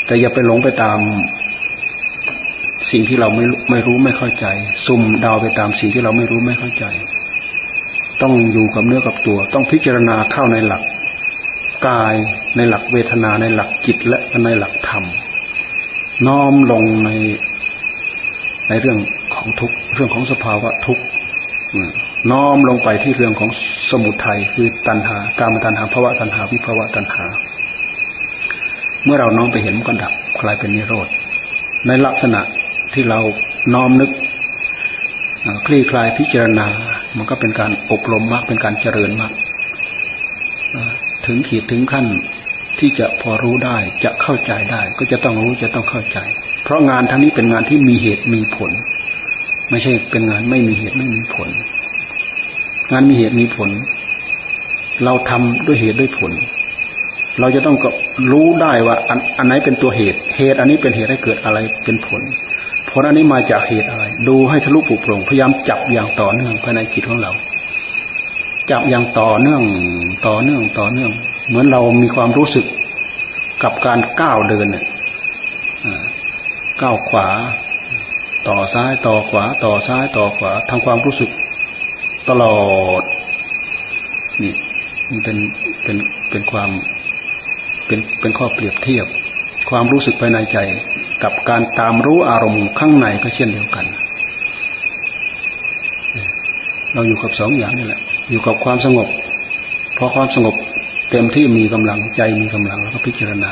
แต่อย่าไปหลงไปตาม สิ่งที่เราไม่ไม่รู้ไม่เข้าใจ ซุ่มดาวไปตามสิ่งที่เราไม่รู้ไม่เข้าใจ ต้องอยู่กับเนื้อกับตัว ต้องพิจารณาเข้าในหลักกายในหลักเวทนาในหลักจิตและในหลักธรรมน้อมลงใน ในเรื่องของทุกเรื่องของสภาวะทุกน้อมลงไปที่เรื่องของสมุทัยคือตัณหา การมตัณหาภาวะตัณหา วิภาวะตัณหา เมื่อเราน้อมไปเห็นมันก็ดับกลายเป็นนิโรธในลักษณะที่เราน้อมนึกคลี่คลายพิจารณา มันก็เป็นการอบรมมากเป็นการเจริญมากถึงขีดถึงขั้นที่จะพอรู้ได้จะเข้าใจได้ ก็จะต้องรู้จะต้องเข้าใจ เพราะงานทั้งนี้เป็นงานที่มีเหตุมีผล ไม่ใช่เป็นงานไม่มีเหตุไม่มีผล งานมีเหตุมีผล เราทำด้วยเหตุด้วยผล เราจะต้องก็รู้ได้ว่าอันอันไหนเป็นตัวเหตุ เหตุอันนี้เป็นเหตุให้เกิดอะไรเป็นผลผลอันนี้มาจากเหตุอะไร ดูให้ทะลุปุโปร่งพยายามจับอย่างต่อเนื่องภายในจิตของเรา จับอย่างต่อเนื่องต่อเนื่องต่อเนื่อง เหมือนเรามีความรู้สึกกับการก้าวเดินเนี่ย ก้าวขวา ต่อซ้ายต่อขวา ต่อซ้ายต่อขวาทำความรู้สึกตลอดนี่มันเป็นเป็นเป็นความเป็นเป็นข้อเปรียบเทียบ ความรู้สึกภายในใจ กับการตามรู้อารมณ์ข้างในก็เช่นเดียวกัน เราอยู่กับสองอย่างนี่แหละ อยู่กับความสงบพอความสงบเต็มที่มีกำลังใจมีกำลังแล้วก็พิจารณา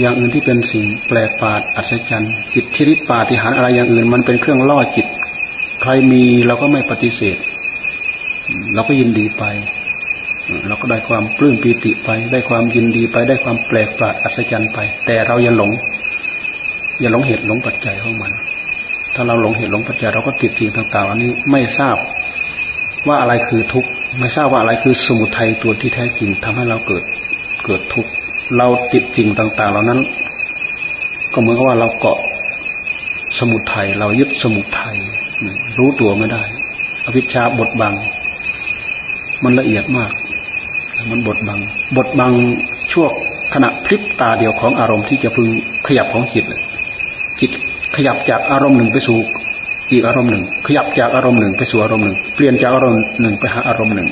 อย่างอื่นที่เป็นสิ่งแปลกประหลาดอัศจรรย์อิทธิฤทธิปาฏิหาริย์อะไรอย่างอื่น มันเป็นเครื่องล่อจิต ใครมีเราก็ไม่ปฏิเสธ เราก็ยินดีไป เราก็ได้ความปลื้มปีติไป ได้ความยินดีไป ได้ความแปลกประหลาดอัศจรรย์ไป แต่เราอยังหลง อย่าหลงเหตุหลงปัจจัยของมัน ถ้าเราหลงเหตุหลงปัจจัยเราก็ติดสิ่งต่างๆอันนี้ไม่ทราบว่าอะไรคือทุกข์ไม่ทราบว่าอะไรคือสมุทัยตัวที่แท้จริงทำให้เราเกิดเกิดทุกข์ เราติดสิ่งต่าง ๆ เหล่านั้น ก็เหมือนกับว่าเราเกาะสมุทัยเรายึดสมุทัยรู้ตัวไม่ได้ อวิชชาบดบัง มันละเอียดมาก มันบดบัง บดบังช่วงขณะพลิบตาเดียวของอารมณ์ที่จะพึงขยับของจิตจิตขยับจากอารมณ์หนึ่งไปสู่อีกอารมณ์หนึ่ง ขยับจากอารมณ์หนึ่งไปสู่อารมณ์หนึ่ง เปลี่ยนจากอารมณ์หนึ่งไปหาอารมณ์หนึ่ง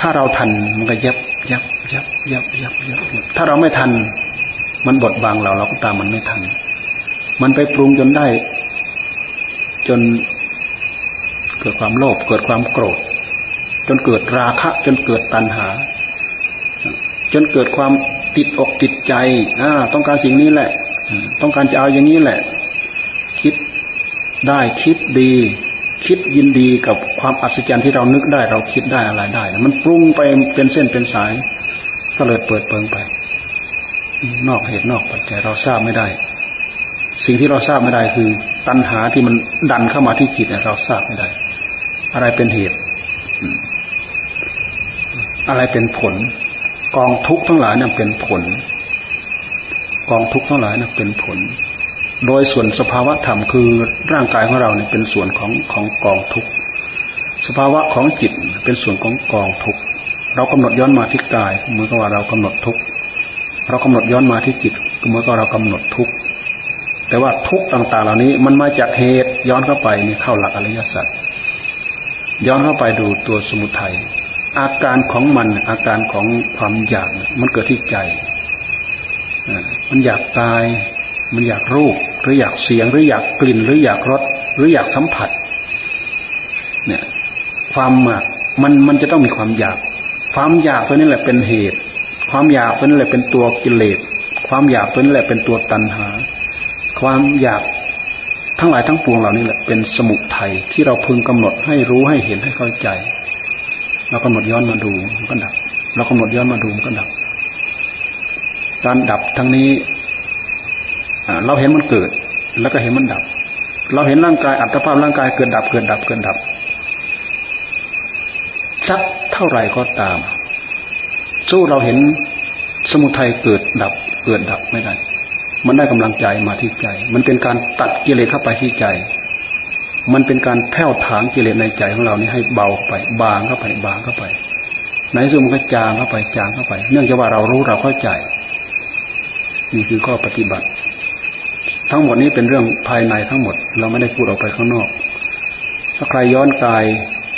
ถ้าเราทันมันก็ยับยับ ยับยับยับยับถ้าเราไม่ทัน มันบดบังเราเราก็ตามมันไม่ทัน มันไปปรุงจนได้ จนเกิดความโลภเกิดความโกรธ จนเกิดราคะ จนเกิดตัณหา จนเกิดความติดอกติดใจอ่าต้องการสิ่งนี้แหละ ต้องการจะเอาอย่างนี้แหละ คิดได้คิดดี คิดยินดีกับความอัศจรรย์ที่เรานึกได้ เราคิดได้อะไรได้ มันปรุงไปเป็นเส้นเป็นสาย ก็เลยเปิดเปิงไป นอกเหตุนอกปัจจัยเราทราบไม่ได้ สิ่งที่เราทราบไม่ได้คือ ตัณหาที่มันดันเข้ามาที่จิตเราทราบไม่ได้ อะไรเป็นเหตุ อะไรเป็นผล กองทุกข์ทั้งหลายนั่นเป็นผล กองทุกข์ทั้งหลายนั่นเป็นผล โดยส่วนสภาวะธรรมคือร่างกายของเราเนี่ยเป็นส่วนของของกองทุกข์สภาวะของจิตเป็นส่วนของกองทุกข์ เรากำหนดย้อนมาที่กายเหมือนกับว่าเรากำหนดทุกเรากำหนดย้อนมาที่จิตเหมือนกับเรากำหนดทุกแต่ว่าทุกต่าง ๆ เหล่านี้มันมาจากเหตุย้อนเข้าไปนี่เข้าหลักอริยสัจย้อนเข้าไปดูตัวสมุทัยอาการของมันอาการของความอยากมันเกิดที่ใจ มันอยากตาย มันอยากรูป หรืออยากเสียง หรืออยากกลิ่น หรืออยากรสหรืออยากสัมผัสเนี่ยความมากมันมันจะต้องมีความอยาก ความอยากตัวนี้แหละเป็นเหตุ ความอยากตัวนี้แหละเป็นตัวกิเลส ความอยากตัวนี้แหละเป็นตัวตัณหา ความอยากทั้งหลายทั้งปวงเหล่านี้แหละเป็นสมุทัยที่เราพึงกำหนดให้รู้ให้เห็นให้เข้าใจ เรากำหนดย้อนมาดูมันก็ดับ เรากำหนดย้อนมาดูมันก็ดับ การดับทั้งนี้เราเห็นมันเกิด แล้วก็เห็นมันดับ เราเห็นร่างกายอัตภาพร่างกายเกิดดับเกิดดับเกิดดับสัก ท่าไหร่ก็ตาม สู้เราเห็นสมุทัยเกิดดับเกิดดับไม่ได้ มันได้กำลังใจมาที่ใจ มันเป็นการตัดกิเลสเข้าไปที่ใจ มันเป็นการแผ่วถางกิเลสในใจของเรานี่ให้เบาไป บางเข้าไปบางเข้าไปในสุดมันก็จางเข้าไปจางเข้าไป เนื่องจากว่าเรารู้เราเข้าใจ นี่คือข้อปฏิบัติ ทั้งหมดนี้เป็นเรื่องภายในทั้งหมด เราไม่ได้พูดออกไปข้างนอก ถ้าใครย้อนกาย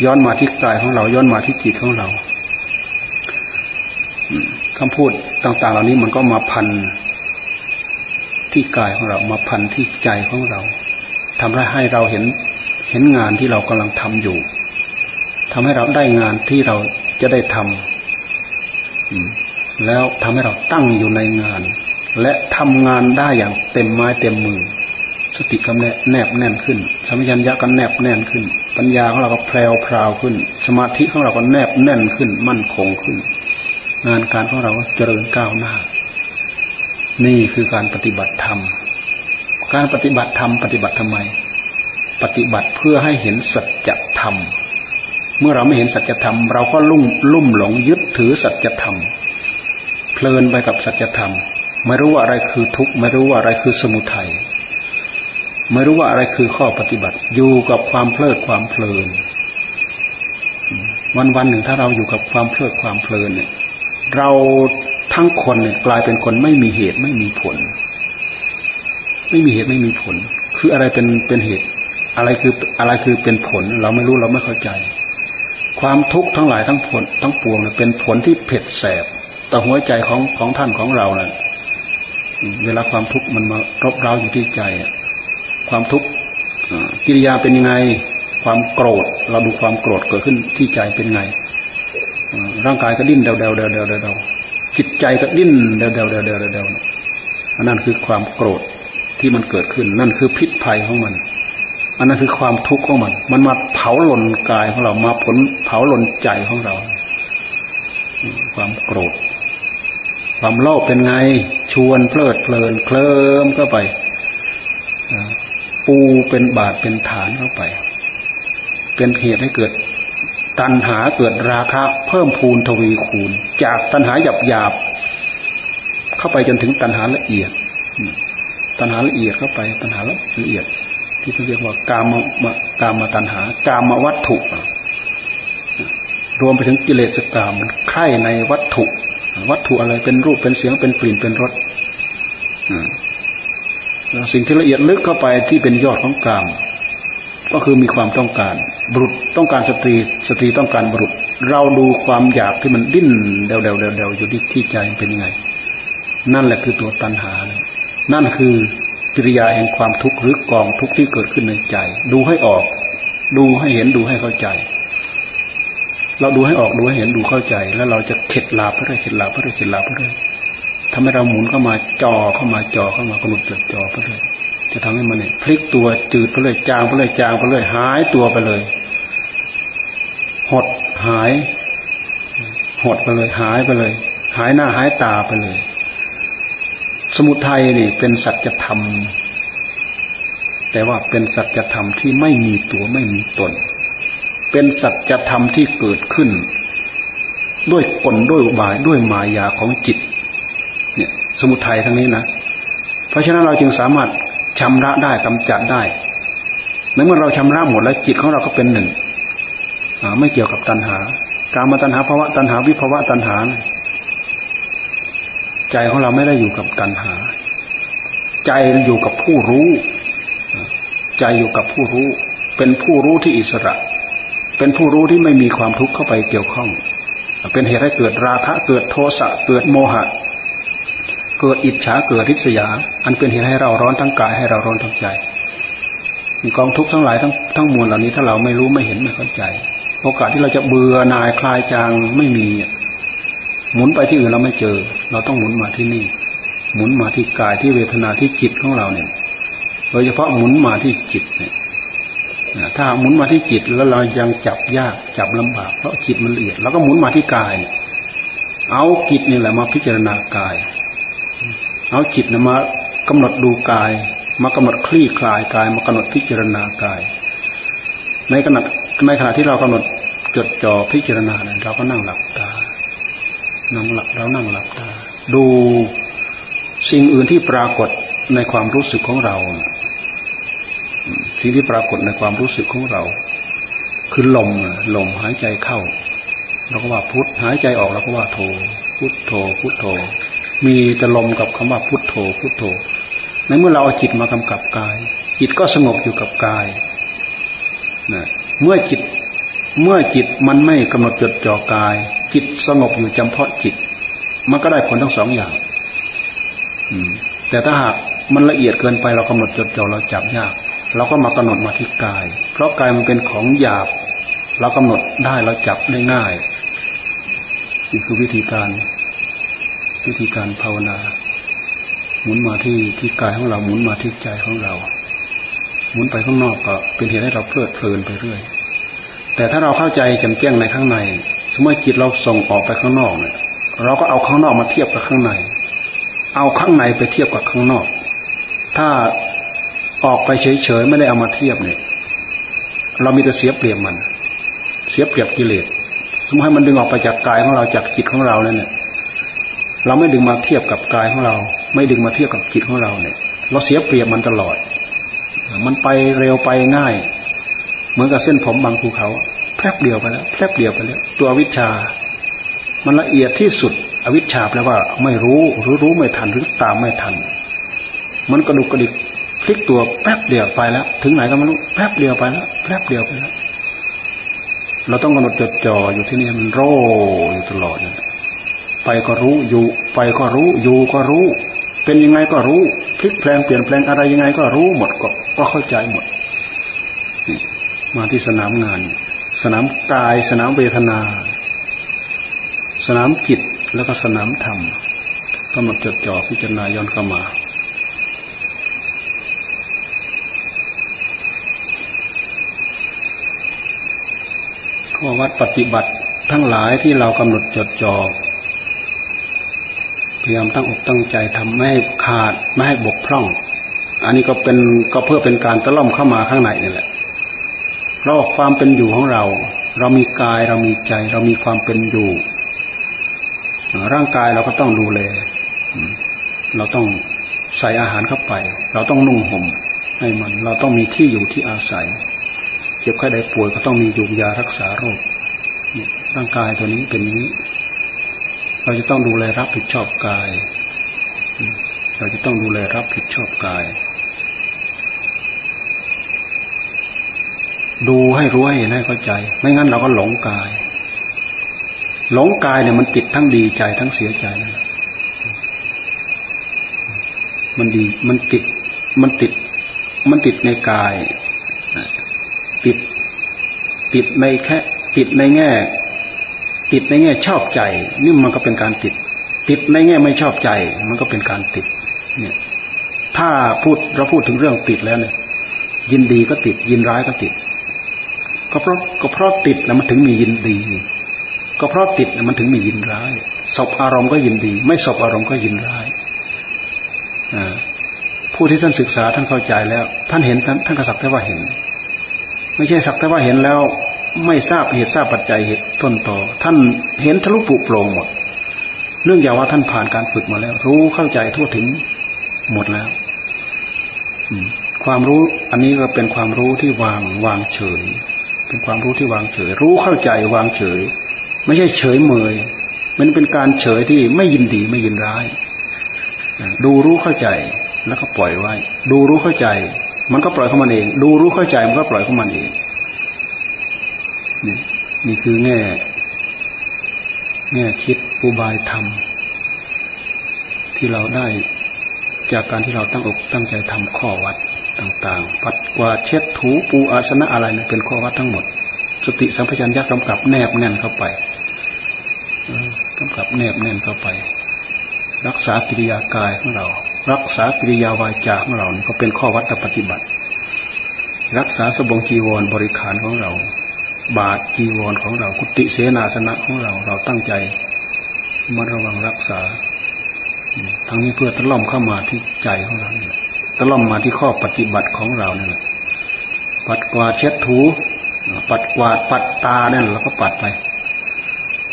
ย้อนมาที่กายของเรา ย้อนมาที่จิตของเราคำพูดต่าง ๆ เหล่านี้มันก็มาพันที่กายของเรา มาพันที่ใจของเราทำให้เราเห็นเห็นงานที่เรากำลังทำอยู่ทำให้เราได้งานที่เราจะได้ทำแล้วทำให้เราตั้งอยู่ในงาน และทำงานได้อย่างเต็มไม้เต็มมือ สติกำแนแนบแน่นขึ้นสมัญญะก็แนบแน่นขึ้น ปัญญาของเราก็แพรวพราวขึ้น สมาธิของเราก็แนบแน่นขึ้น มั่นคงขึ้น งานการของเราก็เจริญก้าวหน้า นี่คือการปฏิบัติธรรม การปฏิบัติธรรมปฏิบัติทำไม ปฏิบัติเพื่อให้เห็นสัจธรรม เมื่อเราไม่เห็นสัจธรรม เราก็ลุ่มลุ่มหลงยึดถือสัจธรรม เพลินไปกับสัจธรรม ไม่รู้ว่าอะไรคือทุกข์ ไม่รู้ว่าอะไรคือสมุทัย ไม่รู้ว่าอะไรคือข้อปฏิบัติ อยู่กับความเพลิดความเพลิน วันวันหนึ่งถ้าเราอยู่กับความเพลิดความเพลินเนี่ย เราทั้งคนเนี่ยกลายเป็นคนไม่มีเหตุไม่มีผล ไม่มีเหตุไม่มีผล คืออะไรเป็นเป็นเหตุ อะไรคืออะไรคือเป็นผล เราไม่รู้เราไม่เข้าใจ ความทุกข์ทั้งหลายทั้งผลทั้งปวงเนี่ยเป็นผลที่เผ็ดแสบต่อหัวใจของของท่านของเราเนะ่ยเวลาความทุกข์มันมารบเร้าอยู่ที่ใจ ความทุกข์กิริยาเป็นยังไง ความโกรธ เราดูความโกรธเกิดขึ้นที่ใจเป็นไง ร่างกายก็ดิ้นเดาเดาเดาเดาเดาจิตใจก็ดิ้นเดาเดาเดาเดาเดานั่นคือความโกรธที่มันเกิดขึ้น นั่นคือพิษภัยของมัน อันนั้นคือความทุกข์ของมัน มันมาเผาหล่นกายของเรา มาผลเผาหล่นใจของเรา ความโกรธ ความโลภเป็นไง ชวนเพลิดเพลินเคลิ้มเข้าไป ปูเป็นบาทเป็นฐานเข้าไป เป็นเหตุให้เกิด ตัณหาเกิดราคะ เพิ่มพูนทวีคูณ จากตัณหาหยาบหยาบเข้าไปจนถึงตัณหาละเอียด ตัณหาละเอียดเข้าไป ตัณหาละเอียด ที่เขาเรียกว่ากามมกามตัณหากามวัตถุ รวมไปถึงกิเลสกามมันใคร่ในวัตถุ วัตถุอะไรเป็นรูปเป็นเสียงเป็นกลิ่นเป็นรส สิ่งที่ละเอียดลึกเข้าไปที่เป็นยอดของกาม ก็คือมีความต้องการ บุรุษต้องการสตรี สตรีต้องการบุรุษเราดูความอยากที่มันดิ้นเดาเดาเดาเดาอยู่ที่ที่ใจเป็นยังไง นั่นแหละคือตัวตัณหา นั่นคือกิริยาแห่งความทุกข์หรือกองทุกข์ที่เกิดขึ้นในใจ ดูให้ออก ดูให้เห็นดูให้เข้าใจ เราดูให้ออกดูให้เห็นดูเข้าใจ แล้วเราจะเข็ดลาบเรื่อเข็ดลาบเรื่อเข็ดลาบเรื่อ ทำให้เราหมุนเข้ามาจ่อเข้ามาจ่อเข้ามากำหนดจดจ่อไปเลยจะทำให้มันเนี่ยพลิกตัวจืดไปเลยจางไปเลยจางไปเลยหายตัวไปเลย หดหาย หดไปเลย หายไปเลย หายหน้าหายตาไปเลย สมุทัยนี่เป็นสัจธรรม แต่ว่าเป็นสัจธรรมที่ไม่มีตัวไม่มีตน เป็นสัจธรรมที่เกิดขึ้น ด้วยกลด้วยบายด้วยมายาของจิต สมุทัยทั้งนี้นะ เพราะฉะนั้นเราจึงสามารถชำระได้กำจัดได้ในเมื่อเราชำระหมดแล้วจิตของเราก็เป็นหนึ่งไม่เกี่ยวกับตัณหา การมาตัณหาภาวะตัณหาวิภาวะตัณหา ใจของเราไม่ได้อยู่กับตัณหา ใจอยู่กับผู้รู้ ใจอยู่กับผู้รู้ เป็นผู้รู้ที่อิสระ เป็นผู้รู้ที่ไม่มีความทุกข์เข้าไปเกี่ยวข้อง เป็นเหตุให้เกิดราคะเกิดโทสะเกิดโมหะ เกิดอิจฉาเกิดริษยา อันเป็นเหตุให้เราร้อนทั้งกายให้เราร้อนทั้งใจกองทุกข์ทั้งหลายทั้งทั้งมวลเหล่านี้ถ้าเราไม่รู้ไม่เห็นไม่เข้าใจ โอกาสที่เราจะเบื่อนายคลายจางไม่มี หมุนไปที่อื่นเราไม่เจอ เราต้องหมุนมาที่นี่ หมุนมาที่กายที่เวทนาที่จิตของเราเนี่ยโดยเฉพาะหมุนมาที่จิตเนี่ยถ้าหมุนมาที่จิตแล้วเรายังจับยากจับลำบากเพราะจิตมันละเอียดเราก็หมุนมาที่กาย เอาจิตนี่แหละมาพิจารณากาย เอาจิตนะมากำหนดดูกาย มากำหนดคลี่คลายกาย มากำหนดพิจารณากาย ในขณะในขณะที่เรากำหนดจดจ่อพิจารณาเนี่ยเราก็นั่งหลับตา นั่งหลับเรานั่งหลับตา ดูสิ่งอื่นที่ปรากฏในความรู้สึกของเรา สิ่งที่ปรากฏในความรู้สึกของเรา คือลมลมหายใจเข้าเราก็ว่าพุทหายใจออกเราก็ว่าโทพุทโทพุทโท มีแต่ลมกับคำว่าพุทโธ พุทโธในเมื่อเราเอาจิตมากำกับกาย จิตก็สงบอยู่กับกายนะเมื่อจิตเมื่อจิตมันไม่กำหนดจดจ่อกาย จิตสงบอยู่จำเพาะจิต มันก็ได้ผลทั้งสองอย่าง อืม แต่ถ้าหากมันละเอียดเกินไปเรากำหนดจดจ่อเราจับยากเราก็มากำหนดมาที่กาย เพราะกายมันเป็นของหยาบ เรากำหนดได้เราจับได้ง่ายนี่คือวิธีการ วิธีการภาวนา หมุนมาที่ที่กายของเราหมุนมาที่ใจของเรา หมุนไปข้างนอกก็เป็นเหตุให้เราเพลิดเพลินไปเรื่อย แต่ถ้าเราเข้าใจแจ่มแจ้งในข้างใน สมมติจิตเราส่งออกไปข้างนอกเนี่ยเราก็เอาข้างนอกมาเทียบกับข้างใน เอาข้างในไปเทียบกับข้างนอก ถ้าออกไปเฉยๆไม่ได้เอามาเทียบเนี่ย เรามีแต่เสียเปรียบมัน เสียเปรียบกิเลสสมมติให้มันดึงออกไปจากกายของเราจากจิตของเราเนี่ย เราไม่ดึงมาเทียบกับกายของเรา ไม่ดึงมาเทียบกับจิตของเราเนี่ย เราเสียเปรียบมันตลอด มันไปเร็วไปง่าย เหมือนกับเส้นผมบางภูเขาแป๊บเดียวไปแล้วแป๊บเดียวไปแล้วตัววิชา มันละเอียดที่สุด อวิชชาแปลว่า ไม่รู้หรือรู้ไม่ทันหรือตามไม่ทัน มันกระดุกกระดิกพลิกตัวแป๊บเดียวไปแล้ว ถึงไหนก็ไม่รู้แป๊บเดียวไปแล้วแป๊บเดียวไปแล้วเราต้องกำหนดจดจ่ออยู่ที่นี่มันโรอยู่ตลอดเนี่ย ไปก็รู้อยู่ ไปก็รู้อยู่ก็รู้ เป็นยังไงก็รู้พลิกแปลงเปลี่ยนแปลงอะไรยังไงก็รู้หมดก็ก็เข้าใจหมดมาที่สนามงาน สนามกาย สนามเวทนา สนามจิตแล้วก็สนามธรรมกำหนดจดจ่อพิจารณาย้อนเข้ามาข้อวัดปฏิบัติทั้งหลายที่เรากำหนดจดจ่อ พยายามตั้งอกตั้งใจทำไม่ให้ขาดไม่ให้บกพร่อง อันนี้ก็เป็นก็เพื่อเป็นการตะล่อมเข้ามาข้างในนี่แหละเพราะความเป็นอยู่ของเรา เรามีกายเรามีใจ เรามีความเป็นอยู่ ร่างกายเราก็ต้องดูแลเราต้องใส่อาหารเข้าไป เราต้องนุ่งห่มให้มัน เราต้องมีที่อยู่ที่อาศัย เจ็บไข้ได้ป่วยก็ต้องมียุงยารักษาโรคร่างกายตัวนี้เป็นอย่างนี้ เราจะต้องดูแลรับผิดชอบกาย เราจะต้องดูแลรับผิดชอบกาย ดูให้รู้ให้เห็นให้เข้าใจ ไม่งั้นเราก็หลงกาย หลงกายเนี่ยมันติดทั้งดีใจทั้งเสียใจนะมันดี มันติด มันติด มันติดในกาย ติด ติดในแค่ ติดในแง่ ติดในแง่ชอบใจ นี่มันก็เป็นการติด ติดในแง่ไม่ชอบใจ มันก็เป็นการติด เนี่ย ถ้าพูดเราพูดถึงเรื่องติดแล้วเนี่ย ยินดีก็ติด ยินร้ายก็ติด ก็เพราะก็เพราะติดแล้วมันถึงมียินดี ก็เพราะติดมันถึงมียินร้ายสบอารมณ์ก็ยินดี ไม่สบอารมณ์ก็ยินร้ายผู้ที่ท่านศึกษาท่านเข้าใจแล้ว ท่านเห็นท่านท่านก็สักแต่ว่าเห็น ไม่ใช่สักแต่ว่าเห็นแล้ว ไม่ทราบเหตุทราบปัจจัยเหตุต้นต่อ ท่านเห็นทะลุปุโปร่งหมด เนื่องจากว่าท่านผ่านการฝึกมาแล้ว รู้เข้าใจทั่วถึงหมดแล้วความรู้อันนี้ก็เป็นความรู้ที่วางวางเฉย เป็นความรู้ที่วางเฉย รู้เข้าใจวางเฉย ไม่ใช่เฉยเมย มันเป็นการเฉยที่ไม่ยินดีไม่ยินร้าย ดูรู้เข้าใจแล้วก็ปล่อยไว้ ดูรู้เข้าใจ มันก็ปล่อยเข้ามันเอง ดูรู้เข้าใจมันก็ปล่อยเข้ามันเอง นี่คือแง่แง่คิดอุบายธรรม ที่เราได้จากการที่เราตั้งอกตั้งใจทำข้อวัดต่างๆ ปัดกวาดเช็ดถูปูอาสนะอะไรนี่เป็นข้อวัดทั้งหมด สติสัมปชัญญะกำกับแนบแน่นเข้าไปกำกับแนบแน่นเข้าไป รักษากิริยากายของเรา รักษากิริยาวาจาของเราก็เป็นข้อวัดปฏิบัติ รักษาสบงจีวรบริขารของเรา บาทจีวรของเรากุฏิเสนาสนะของเราเราตั้งใจมาระวังรักษา ทั้งนี้เพื่อตะล่อมเข้ามาที่ใจของเราเนี่ยตะล่อมมาที่ข้อปฏิบัติของเราเนี่ยปัดกวาดเช็ดถู ปัดกวาดปัดตาเนี่ยเราก็ปัดไป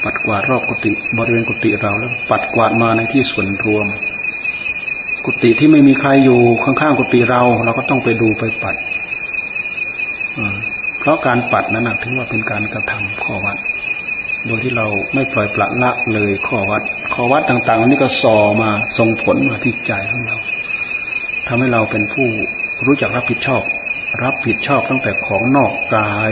ปัดกวาดรอบกุฏิบริเวณกุฏิเราแล้ว ปัดกวาดมาในที่ส่วนรวม กุฏิที่ไม่มีใครอยู่ข้างๆกุฏิเรา เราก็ต้องไปดูไปปัด ราะการปัดนั้นถือว่าเป็นการกระทำข้อวัด โดยที่เราไม่ปล่อยปละละเลยข้อวัด ข้อวัดต่างๆนี่ก็ส่อมาส่งผลมาที่ใจของเราทำให้เราเป็นผู้รู้จักรับผิดชอบ รับผิดชอบตั้งแต่ของนอกกาย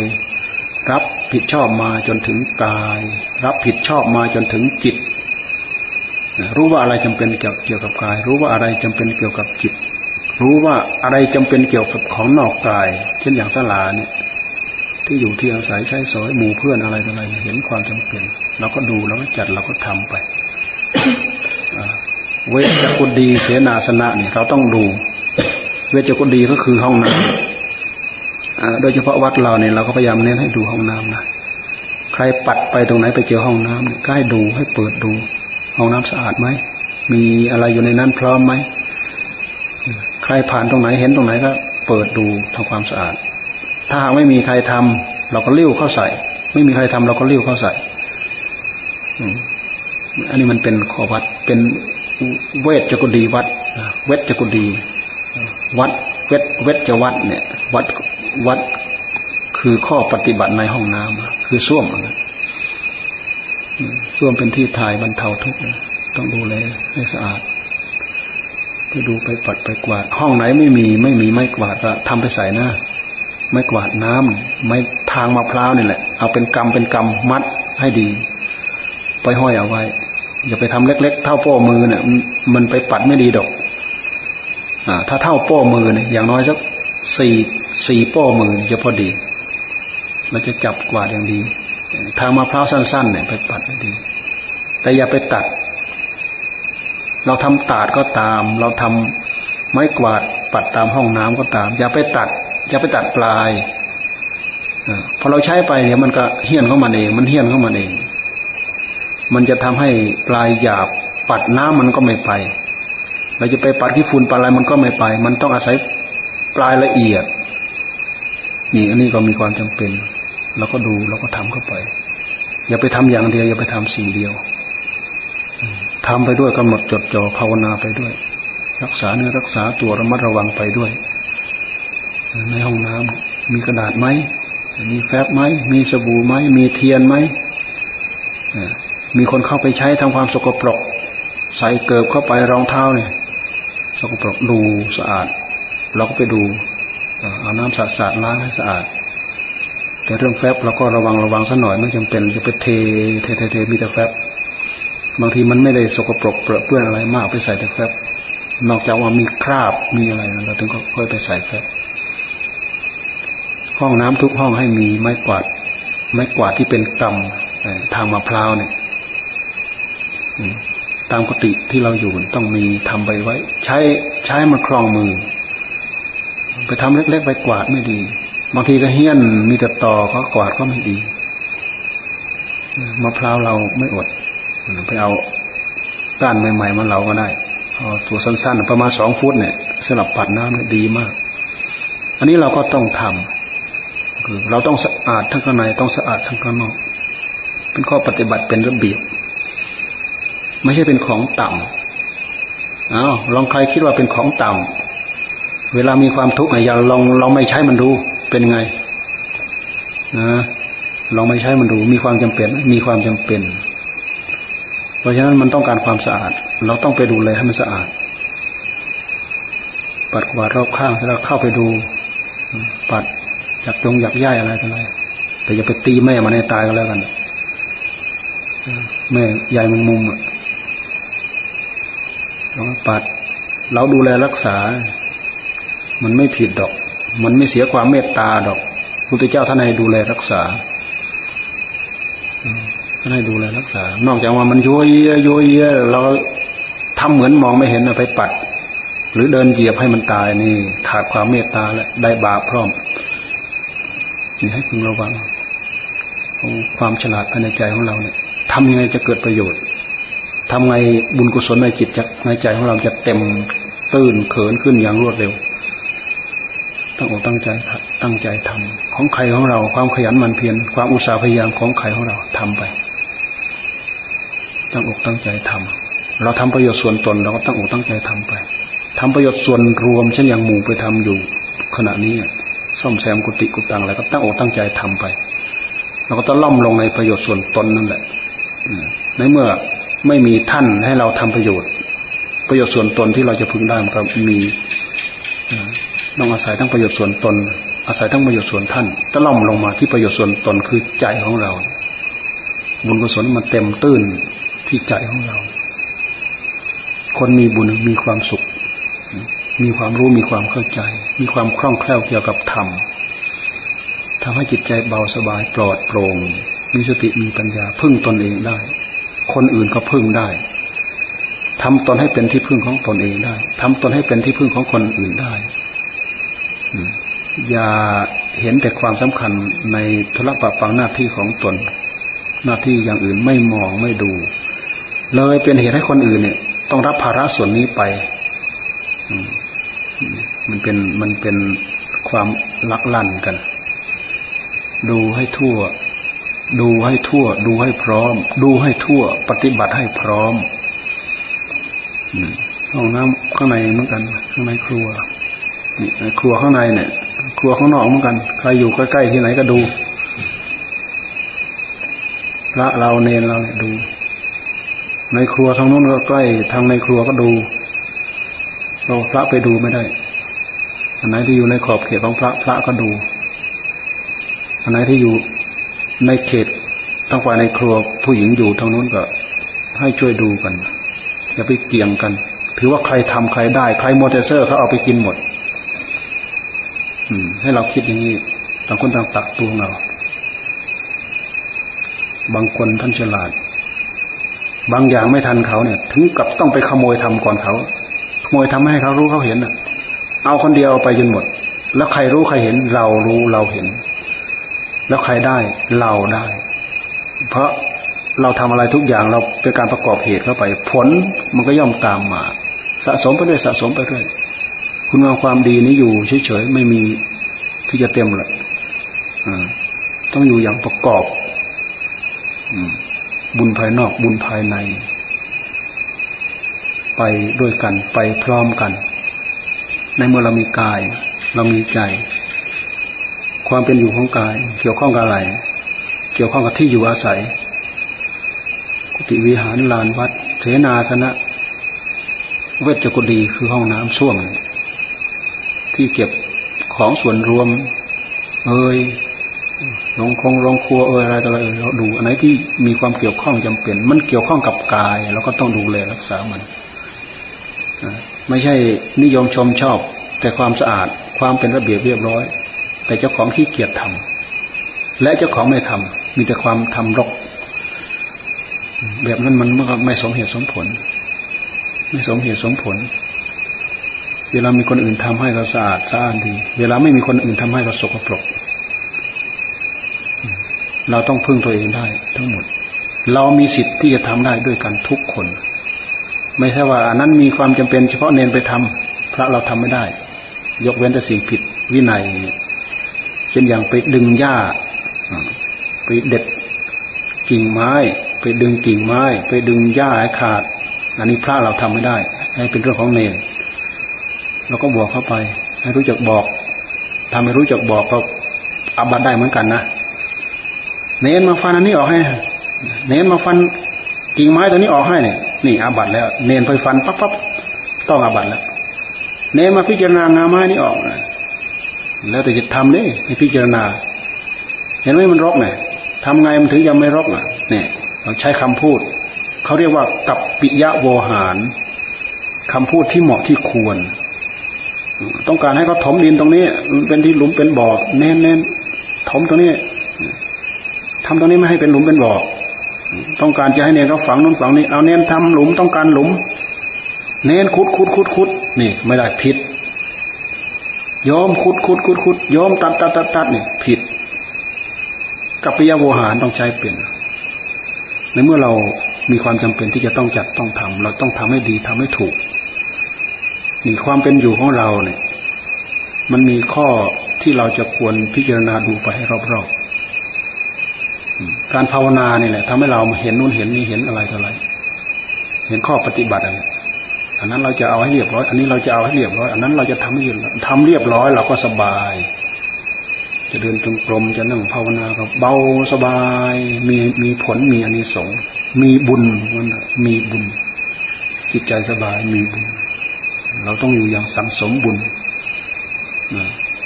รับผิดชอบมาจนถึงกาย รับผิดชอบมาจนถึงจิต รู้ว่าอะไรจำเป็นเกี่ยวกับกาย รู้ว่าอะไรจำเป็นเกี่ยวกับจิตรู้ว่าอะไรจำเป็นเกี่ยวกับของนอกกาย เช่นอย่างสลาเนี่ย ที่อยู่ที่อาศัยใช้สอยหมู่เพื่อนอะไรอะไรเห็นความจำเป็นเราก็ดูเราก็จัดเราก็ทำไปเวชกุดีเสนาสนะเนี่ยเราต้องดู เวชกุดีก็คือห้องน้ำโดยเฉพาะวัดเราเนี่ยเราก็พยายามเน้นให้ดูห้องน้ำนะใครปัดไปตรงไหนไปเจอห้องน้ำเนี่ยก็ให้ดูให้เปิดดู ห้องน้ำสะอาดไหมมีอะไรอยู่ในนั้นพร้อมไหมใครผ่านตรงไหนเห็นตรงไหนก็ เปิดดูทำความสะอาด ถ้าหากไม่มีใครทำเราก็เลี้ยวเข้าใส่ ไม่มีใครทำเราก็เลี้ยวเข้าใส่อันนี้มันเป็นขอวัดเป็นเวทจกุดีวัดเวทจกุดี วัดเวทเวทจะวัดเนี่ย วัดวัดคือข้อปฏิบัติในห้องน้ำคือส้วมส้วมเป็นที่ถ่ายบรรเทาทุกข์ต้องดูแลให้สะอาดไปดูไปปัดไปกวาด ห้องไหนไม่มีไม่มีไม้กวาดก็ทำไปใส่นะ ไม้กวาดน้ำไม้ทางมะพร้าวนี่แหละ เอาเป็นกำเป็นกำมัดให้ดี ไปห้อยเอาไว้ อย่าไปทำเล็ก ๆ เท่าโป้มือเนี่ยมันไปปัดไม่ดีดอกอ่าถ้าเท่าโป้มือเนี่ยอย่างน้อยสักสี่สี่โป้มือจะพอดีเราจะจับกวาดอย่างดี ทางมะพร้าวสั้น ๆ เนี่ยไปปัดให้ดี แต่อย่าไปตัด เราทำตาดก็ตาม เราทำไม้กวาดปัดตามห้องน้ำก็ตาม อย่าไปตัด อย่าไปตัดปลายพอเราใช้ไปเนี่ยมันก็เฮี้ยนเข้ามาเอง มันเฮี้ยนเข้ามาเอง มันจะทำให้ปลายหยาบปัดน้ำมันก็ไม่ไป เราจะไปปัดที่ฝุ่นปลายอะไรมันก็ไม่ไป มันต้องอาศัยปลายละเอียด นี่อันนี้ก็มีความจำเป็นเราก็ดูเราก็ทำเข้าไป อย่าไปทำอย่างเดียว อย่าไปทำสิ่งเดียวทำไปด้วยกำหนดจดจ่อภาวนาไปด้วย รักษาเนื้อรักษาตัวระมัดระวังไปด้วย ในห้องน้ำมีกระดาษไหม มีแฟบไหม มีสบู่ไหม มีเทียนไหม มีคนเข้าไปใช้ทำความสกปรก ใส่เกิบเข้าไปรองเท้าเนี่ยสกปรกดูสะอาด เราก็ไปดูเอาน้ำสะอาดล้างให้สะอาด แต่เรื่องแฟบเราก็ระวังระวังสักหน่อยไม่จำเป็นจะไปเทเทเทเทมีแต่แฟบบางทีมันไม่ได้สกปรกเปื้อนอะไรมากไปใส่แต่แฟบนอกจากว่ามีคราบมีอะไรเราถึงก็ค่อยไปใส่แฟบ ห้องน้ำทุกห้องให้มีไม้กวาด ไม้กวาดที่เป็นกำทางมะพร้าวเนี่ยตามกติที่เราอยู่ต้องมีทำไปไว้ ใช้ใช้มาคลองมือ ไปทำเล็ก ๆ ไปกวาดไม่ดี บางทีก็เฮี้ยนมีแต่ต่อก็กวาดก็ไม่ดีมะพร้าวเราไม่อดไปเอาก้านใหม่ๆมาเราก็ได้ตัวสั้นๆ ประมาณสองฟุตเนี่ยสำหรับปัดน้ำเนี่ยดีมาก อันนี้เราก็ต้องทำคือ เราต้องสะอาดทั้งข้างในต้องสะอาดทั้งข้างนอก เป็นข้อปฏิบัติเป็นระเบียบ ไม่ใช่เป็นของต่ำเอาลองใครคิดว่าเป็นของต่ำเวลามีความทุกข์อย่าลองลองไม่ใช้มันดูเป็นไงนะลองไม่ใช้มันดูมีความจำเป็น มีความจำเป็น เพราะฉะนั้นมันต้องการความสะอาด เราต้องไปดูแลให้มันสะอาด ปัดกวาดรอบข้างแล้วเข้าไปดู ปัด อยากจงอยากย่ายอะไรกันเลยแต่อย่าไปตีแม่มันให้ตายก็แล้วกันแม่ใหญ่มุมมุมอะเราปัด เราดูแลรักษา มันไม่ผิดดอก มันไม่เสียความเมตตาดอกพุทธเจ้าท่านให้ดูแลรักษาท่านให้ดูแลรักษา นอกจากว่ามันโยเยโยเยเราทำเหมือนมองไม่เห็นไปปัด หรือเดินเหยียบให้มันตายนี่ ขาดความเมตตาและได้บาปพร้อม นี่ให้พึงระวังความฉลาดภายในใจของเราเนี่ยทำยังไงจะเกิดประโยชน์ทำไงบุญกุศลในจิตในใจของเราจะเต็มตื่นเขินขึ้นอย่างรวดเร็ว ตั้งอกตั้งใจตั้งใจทำของใครของเราความขยันหมั่นเพียรความอุตสาห์พยายามของใครของเราทำไป ตั้งอกตั้งใจทำเราทำประโยชน์ส่วนตนเราก็ตั้งอกตั้งใจทำไปทำประโยชน์ส่วนรวมเช่นอย่างหมู่ไปทำอยู่ ขณะนี้ ซ่อมแซมกุฏิกุตังอะไรก็ตั้งอกตั้งใจทำไปเราก็ต้องล่อมลงในประโยชน์ส่วนตนนั่นแหละในเมื่อไม่มีท่านให้เราทำประโยชน์ ประโยชน์ส่วนตนที่เราจะพึงได้มันก็มีต้องอาศัยทั้งประโยชน์ส่วนตน อาศัยทั้งประโยชน์ส่วนท่านตะล่อมลงมาที่ประโยชน์ส่วนตนคือใจของเรา บุญกุศลมันเต็มตื้นที่ใจของเรา คนมีบุญมีความสุข มีความรู้มีความเข้าใจ มีความคล่องแคล่วเกี่ยวกับธรรมทำให้จิตใจเบาสบายปลอดโปร่งมีสติมีปัญญาพึ่งตนเองได้ คนอื่นก็พึ่งได้ทำตนให้เป็นที่พึ่งของตนเองได้ทำตนให้เป็นที่พึ่งของคนอื่นได้อย่าเห็นแต่ความสำคัญในธุระปะปังหน้าที่ของตน หน้าที่อย่างอื่นไม่มองไม่ดู เลยเป็นเหตุให้คนอื่นเนี่ย ต้องรับภาระส่วนนี้ไป มันเป็นมันเป็นความลักลั่นกัน ดูให้ทั่ว ดูให้ทั่ว ดูให้พร้อม ดูให้ทั่ว ปฏิบัติให้พร้อมห้องน้ำข้างในเหมือนกัน ข้างในครัวนี่ครัวข้างในเนี่ย ครัวข้างนอกเหมือนกัน ใครอยู่ใกล้ๆที่ไหนก็ดูพระเราเนรเราดู ในครัวทางโน้นก็ใกล้ทางในครัวก็ดู เราพระไปดูไม่ได้ อันไหนที่อยู่ในขอบเขตของพระพระก็ดู อันไหนที่อยู่ในเขตทั้งฝ่ายในครัวผู้หญิงอยู่ทางนู้นก็ ให้ช่วยดูกันอย่าไปเกี่ยงกัน ถือว่าใครทำใครได้ ใครโมเตเซอร์เขาเอาไปกินหมด อืม ให้เราคิดอย่างนี้ต่างคนต่างตักตัวเรา บางคนท่านฉลาด บางอย่างไม่ทันเขาเนี่ย ถึงกับต้องไปขโมยทำก่อนเขา ขโมยทำให้เขารู้เขาเห็นเอาคนเดียวไปจนหมด แล้วใครรู้ใครเห็น เรารู้เราเห็น แล้วใครได้เราได้ เพราะเราทำอะไรทุกอย่างเราเป็นการประกอบเหตุเข้าไป ผลมันก็ย่อมตามมา สะสมไปเรื่อยสะสมไปเรื่อยคุณงามความดีนี้อยู่เฉยๆไม่มีที่จะเต็มเลยต้องอยู่อย่างประกอบบุญภายนอกบุญภายใน ไปด้วยกันไปพร้อมกัน ในเมื่อเรามีกาย เรามีใจ ความเป็นอยู่ของกาย เกี่ยวข้องกับอะไร เกี่ยวข้องกับที่อยู่อาศัย กุฏิวิหารลานวัดเสนาสนะ เวชกุฎีคือห้องน้ำส้วมที่เก็บของส่วนรวม เอ่ยลงคงลงครัวเอ่ยอะไรต่ออะไรเราดูอันไหนที่มีความเกี่ยวข้องจำเป็น มันเกี่ยวข้องกับกายเราก็ต้องดูแลรักษามัน ไม่ใช่นิยมชมชอบ แต่ความสะอาดความเป็นระเบียบเรียบร้อย แต่เจ้าของขี้เกียจทำและเจ้าของไม่ทำมีแต่ความทำรก แบบนั้นมันไม่สมเหตุสมผล ไม่สมเหตุสมผล เวลามีคนอื่นทำให้เราสะอาดสะอาดดี เวลาไม่มีคนอื่นทำให้เราสกปรกเราต้องพึ่งตัวเองได้ทั้งหมด เรามีสิทธิ์ที่จะทำได้ด้วยกันทุกคน ไม่ใช่ว่าอันนั้นมีความจำเป็นเฉพาะเนนไปทำพระเราทำไม่ได้ ยกเว้นแต่สิ่งผิดวินัยเช่นอย่างไปดึงหญ้าไปเด็ดกิ่งไม้ ไปดึงกิ่งไม้ ไปดึงหญ้าให้ขาด อันนี้พระเราทำไม่ได้ ให้เป็นเรื่องของเนนเราก็บอกเข้าไป ให้รู้จักบอกทำให้รู้จักบอกก็อาบัตได้เหมือนกันนะเนนมาฟันอันนี้ออกให้ เนนมาฟันกิ่งไม้ตัวนี้ออกให้เนี่ย นี่อาบัตแล้ว เนนไปฟันปั๊บปั๊บต้องอาบัตแล้ว เนนมาพิจารณางาไม้นี้ออกแล้วแต่จะทำนี่ให้พิจารณา เห็นไหมมันรกเนี่ยทำไงมันถึงยังไม่รกอะ เนี่ย เราใช้คำพูด เขาเรียกว่ากับปิยะโวหารคำพูดที่เหมาะที่ควร ต้องการให้เขาถมดินตรงนี้ เป็นที่หลุมเป็นบ่อเน้นเน้นถมตรงนี้ทำตรงนี้ไม่ให้เป็นหลุมเป็นบ่อ ต้องการจะให้เนนเขาฝังนู้นฝังนี้เอาเนนทำหลุมต้องการหลุม เนนขุดขุดขุดขุดนี่ ไม่ได้ผิดยอมขุดขุดขุดขุดยอมตัดตัดตัดตัดนี่ผิดกับปิยโวหารต้องใช้เป็นในเมื่อเรามีความจำเป็นที่จะต้องจัดต้องทำเราต้องทำให้ดีทำให้ถูกนี่ความเป็นอยู่ของเราเนี่ย มันมีข้อที่เราจะควรพิจารณาดูไปให้รอบ การภาวนาเนี่ยแหละทำให้เราเห็นนู่นเห็นนี่เห็นอะไรต่ออะไร เห็นข้อปฏิบัติอะไรอันนั้นเราจะเอาให้เรียบร้อย อันนี้เราจะเอาให้เรียบร้อย อันนั้นเราจะทำให้ทำเรียบร้อยเราก็สบาย จะเดินจงกรมจะนั่งภาวนาก็เบาสบาย มีมีผลมีอานิสงส์มีบุญมันมีบุญ จิตใจสบายมีบุญ เราต้องอยู่อย่างสังสมบุญ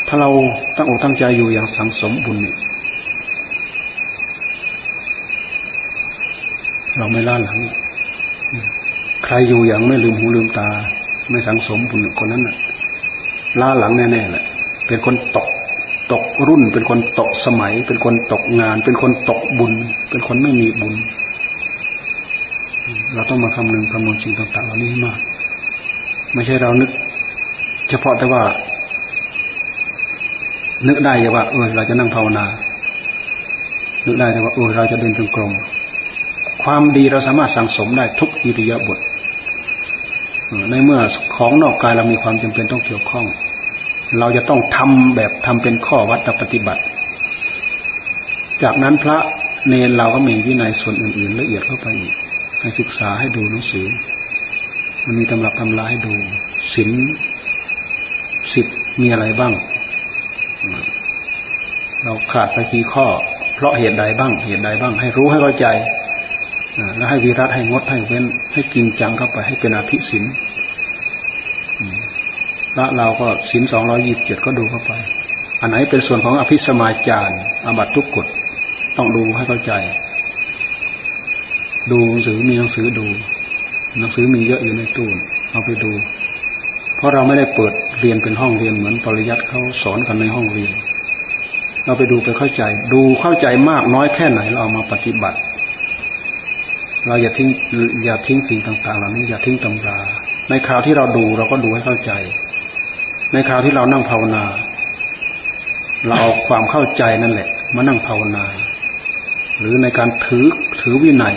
ถ้าเราตั้งอกตั้งใจอยู่อย่างสังสมบุญเนี่ย เราไม่ล่าหลัง ใครอยู่อย่างไม่ลืมหูลืมตา ไม่สังสมบุญคนนั้นน่ะล่าหลังแน่ๆแหละ เป็นคนตก ตกรุ่น เป็นคนตกสมัย เป็นคนตกงาน เป็นคนตกบุญ เป็นคนไม่มีบุญ เราต้องมาคำนึงคำนวณสิ่งต่างๆเหล่านี้มาก ไม่ใช่เรานึก เฉพาะแต่ว่า นึกได้แต่ว่า เออเราจะนั่งภาวนา นึกได้แต่ว่าเออเราจะเดินจงกรม ความดีเราสามารถสั่งสมได้ทุกอิริยาบถในเมื่อของนอกกายเรามีความจำเป็นต้องเกี่ยวข้อง เราจะต้องทำแบบทำเป็นข้อวัดปฏิบัติ จากนั้นพระเนรเราก็มีวินัยส่วนอื่น ๆ ละเอียดเข้าไปอีกให้ศึกษาให้ดูหนังสือ มันมีตำรับตำราให้ดูศีลสิทธิ์มีอะไรบ้าง เราขาดไปกี่ข้อ เพราะเหตุใดบ้าง เหตุใดบ้าง ให้รู้ให้เข้าใจ แล้วให้วิรัตให้งดให้เว้น ให้จริงจังเข้าไปให้เป็นอธิศินละเราก็ศินสองร้อยี่สิบเจ็ดก็ดูเข้าไป อันไหนเป็นส่วนของอภิสมาจารอาบัตทุกกฎต้องดูให้เข้าใจ ดูหนังสือมีหนังสือดู หนังสือมีเยอะอยู่ในตู้เอาไปดู เพราะเราไม่ได้เปิดเรียนเป็นห้องเรียนเหมือนปริยัติเขาสอนกันในห้องเรียน เราไปดูไปเข้าใจ ดูเข้าใจมากน้อยแค่ไหนเราเอามาปฏิบัติ เราอย่าทิ้งอย่าทิ้งสิ่งต่าง ๆ เหล่านี้อย่าทิ้งตำราในคราวที่เราดูเราก็ดูให้เข้าใจ ในคราวที่เรานั่งภาวนา เราเอาความเข้าใจนั่นแหละ มานั่งภาวนา หรือในการถือถือวินัย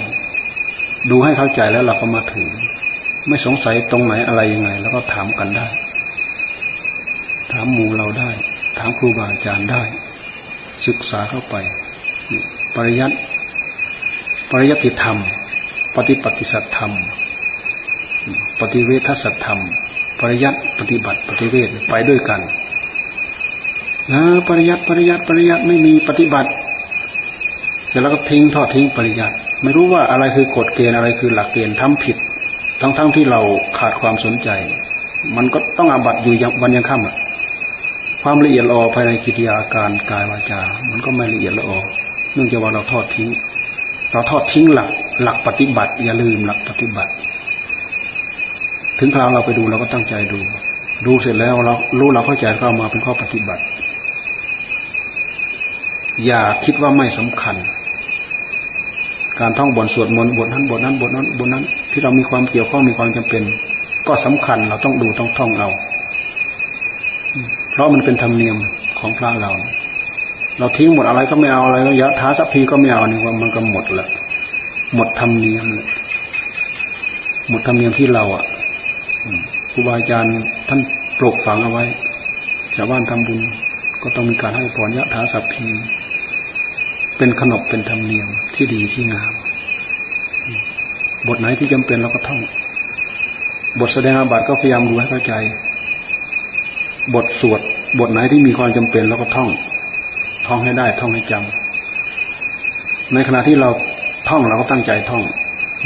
ดูให้เข้าใจแล้วเราก็มาถือ ไม่สงสัยตรงไหนอะไรยังไง แล้วก็ถามกันได้ ถามหมู่เราได้ ถามครูบาอาจารย์ได้ ศึกษาเข้าไป ปริยัติปริยัติธรรม ปฏิปฏิสัตธรรม ปฏิเวทสัตธรรม ปริยัติปฏิบัติปฏิเวทไปด้วยกันนะปริยัติปริยัติปริยัติไม่มีปฏิบัติเสร็จแล้วก็ทิ้งทอดทิ้งปริยัติไม่รู้ว่าอะไรคือกฎเกณฑ์อะไรคือหลักเกณฑ์ทำผิด ทั้งๆทที่เราขาดความสนใจ มันก็ต้องอาบัตอยู่วันยังค่ำอะความละเอียดละออภายในกิริยาการกายวาจา มันก็ไม่ละเอียดละออเนื่องจากว่าเราทอดทิ้ง เราทอดทิ้งหลัก หลักปฏิบัติ อย่าลืมหลักปฏิบัติ ถึงคราวเราไปดูเราก็ตั้งใจดู ดูเสร็จแล้วเรารู้เราเข้าใจก็มาเป็นข้อปฏิบัติ อย่าคิดว่าไม่สำคัญ การท่องบทสวดมนต์บทนั้นบทนั้นบทนั้นบทนั้น ที่เรามีความเกี่ยวข้องมีความจำเป็น ก็สำคัญเราต้องดูต้องท่องเราเพราะมันเป็นธรรมเนียมของพระเรา เราทิ้งหมดอะไรก็ไม่เอาอะไรก็ยะท้าสัพพีก็ไม่เอานี่ว่ามันก็หมดละ หมดธรรมเนียมหมดธรรมเนียมที่เราอะครูบาอาจารย์ท่านปลูกฝังเอาไว้ชาวบ้านทำบุญ ก็ต้องมีการให้พรยะท้าสัพพีเป็นขนบเป็นธรรมเนียมที่ดีที่งาม บทไหนที่จำเป็นเราก็ท่อง บทแสดงอาบัติก็พยายามดูให้เข้าใจ บทสวด บทไหนที่มีความจำเป็นเราก็ท่อง ท่องให้ได้ท่องให้จำในขณะที่เรา ท่องเราก็ตั้งใจท่อง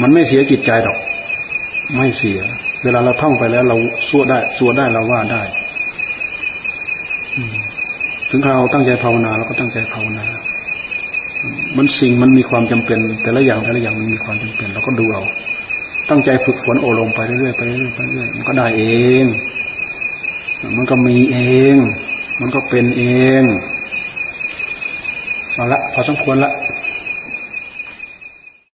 มันไม่เสียจิตใจหรอก ไม่เสีย เวลาเราท่องไปแล้ว เราสวดได้สวดได้เราว่าได้ถึงเราตั้งใจภาวนาเราก็ตั้งใจภาวนา มันสิ่งมันมีความจำเป็น แต่ละอย่างแต่ละอย่างมันมีความจำเป็น เราก็ดูเอาตั้งใจฝึกฝนโอลมไปเรื่อยๆไปเรื่อยๆไปเรื่อยมันก็ได้เอง มันก็มีเอง มันก็เป็นเองเอาละพอสมควรละ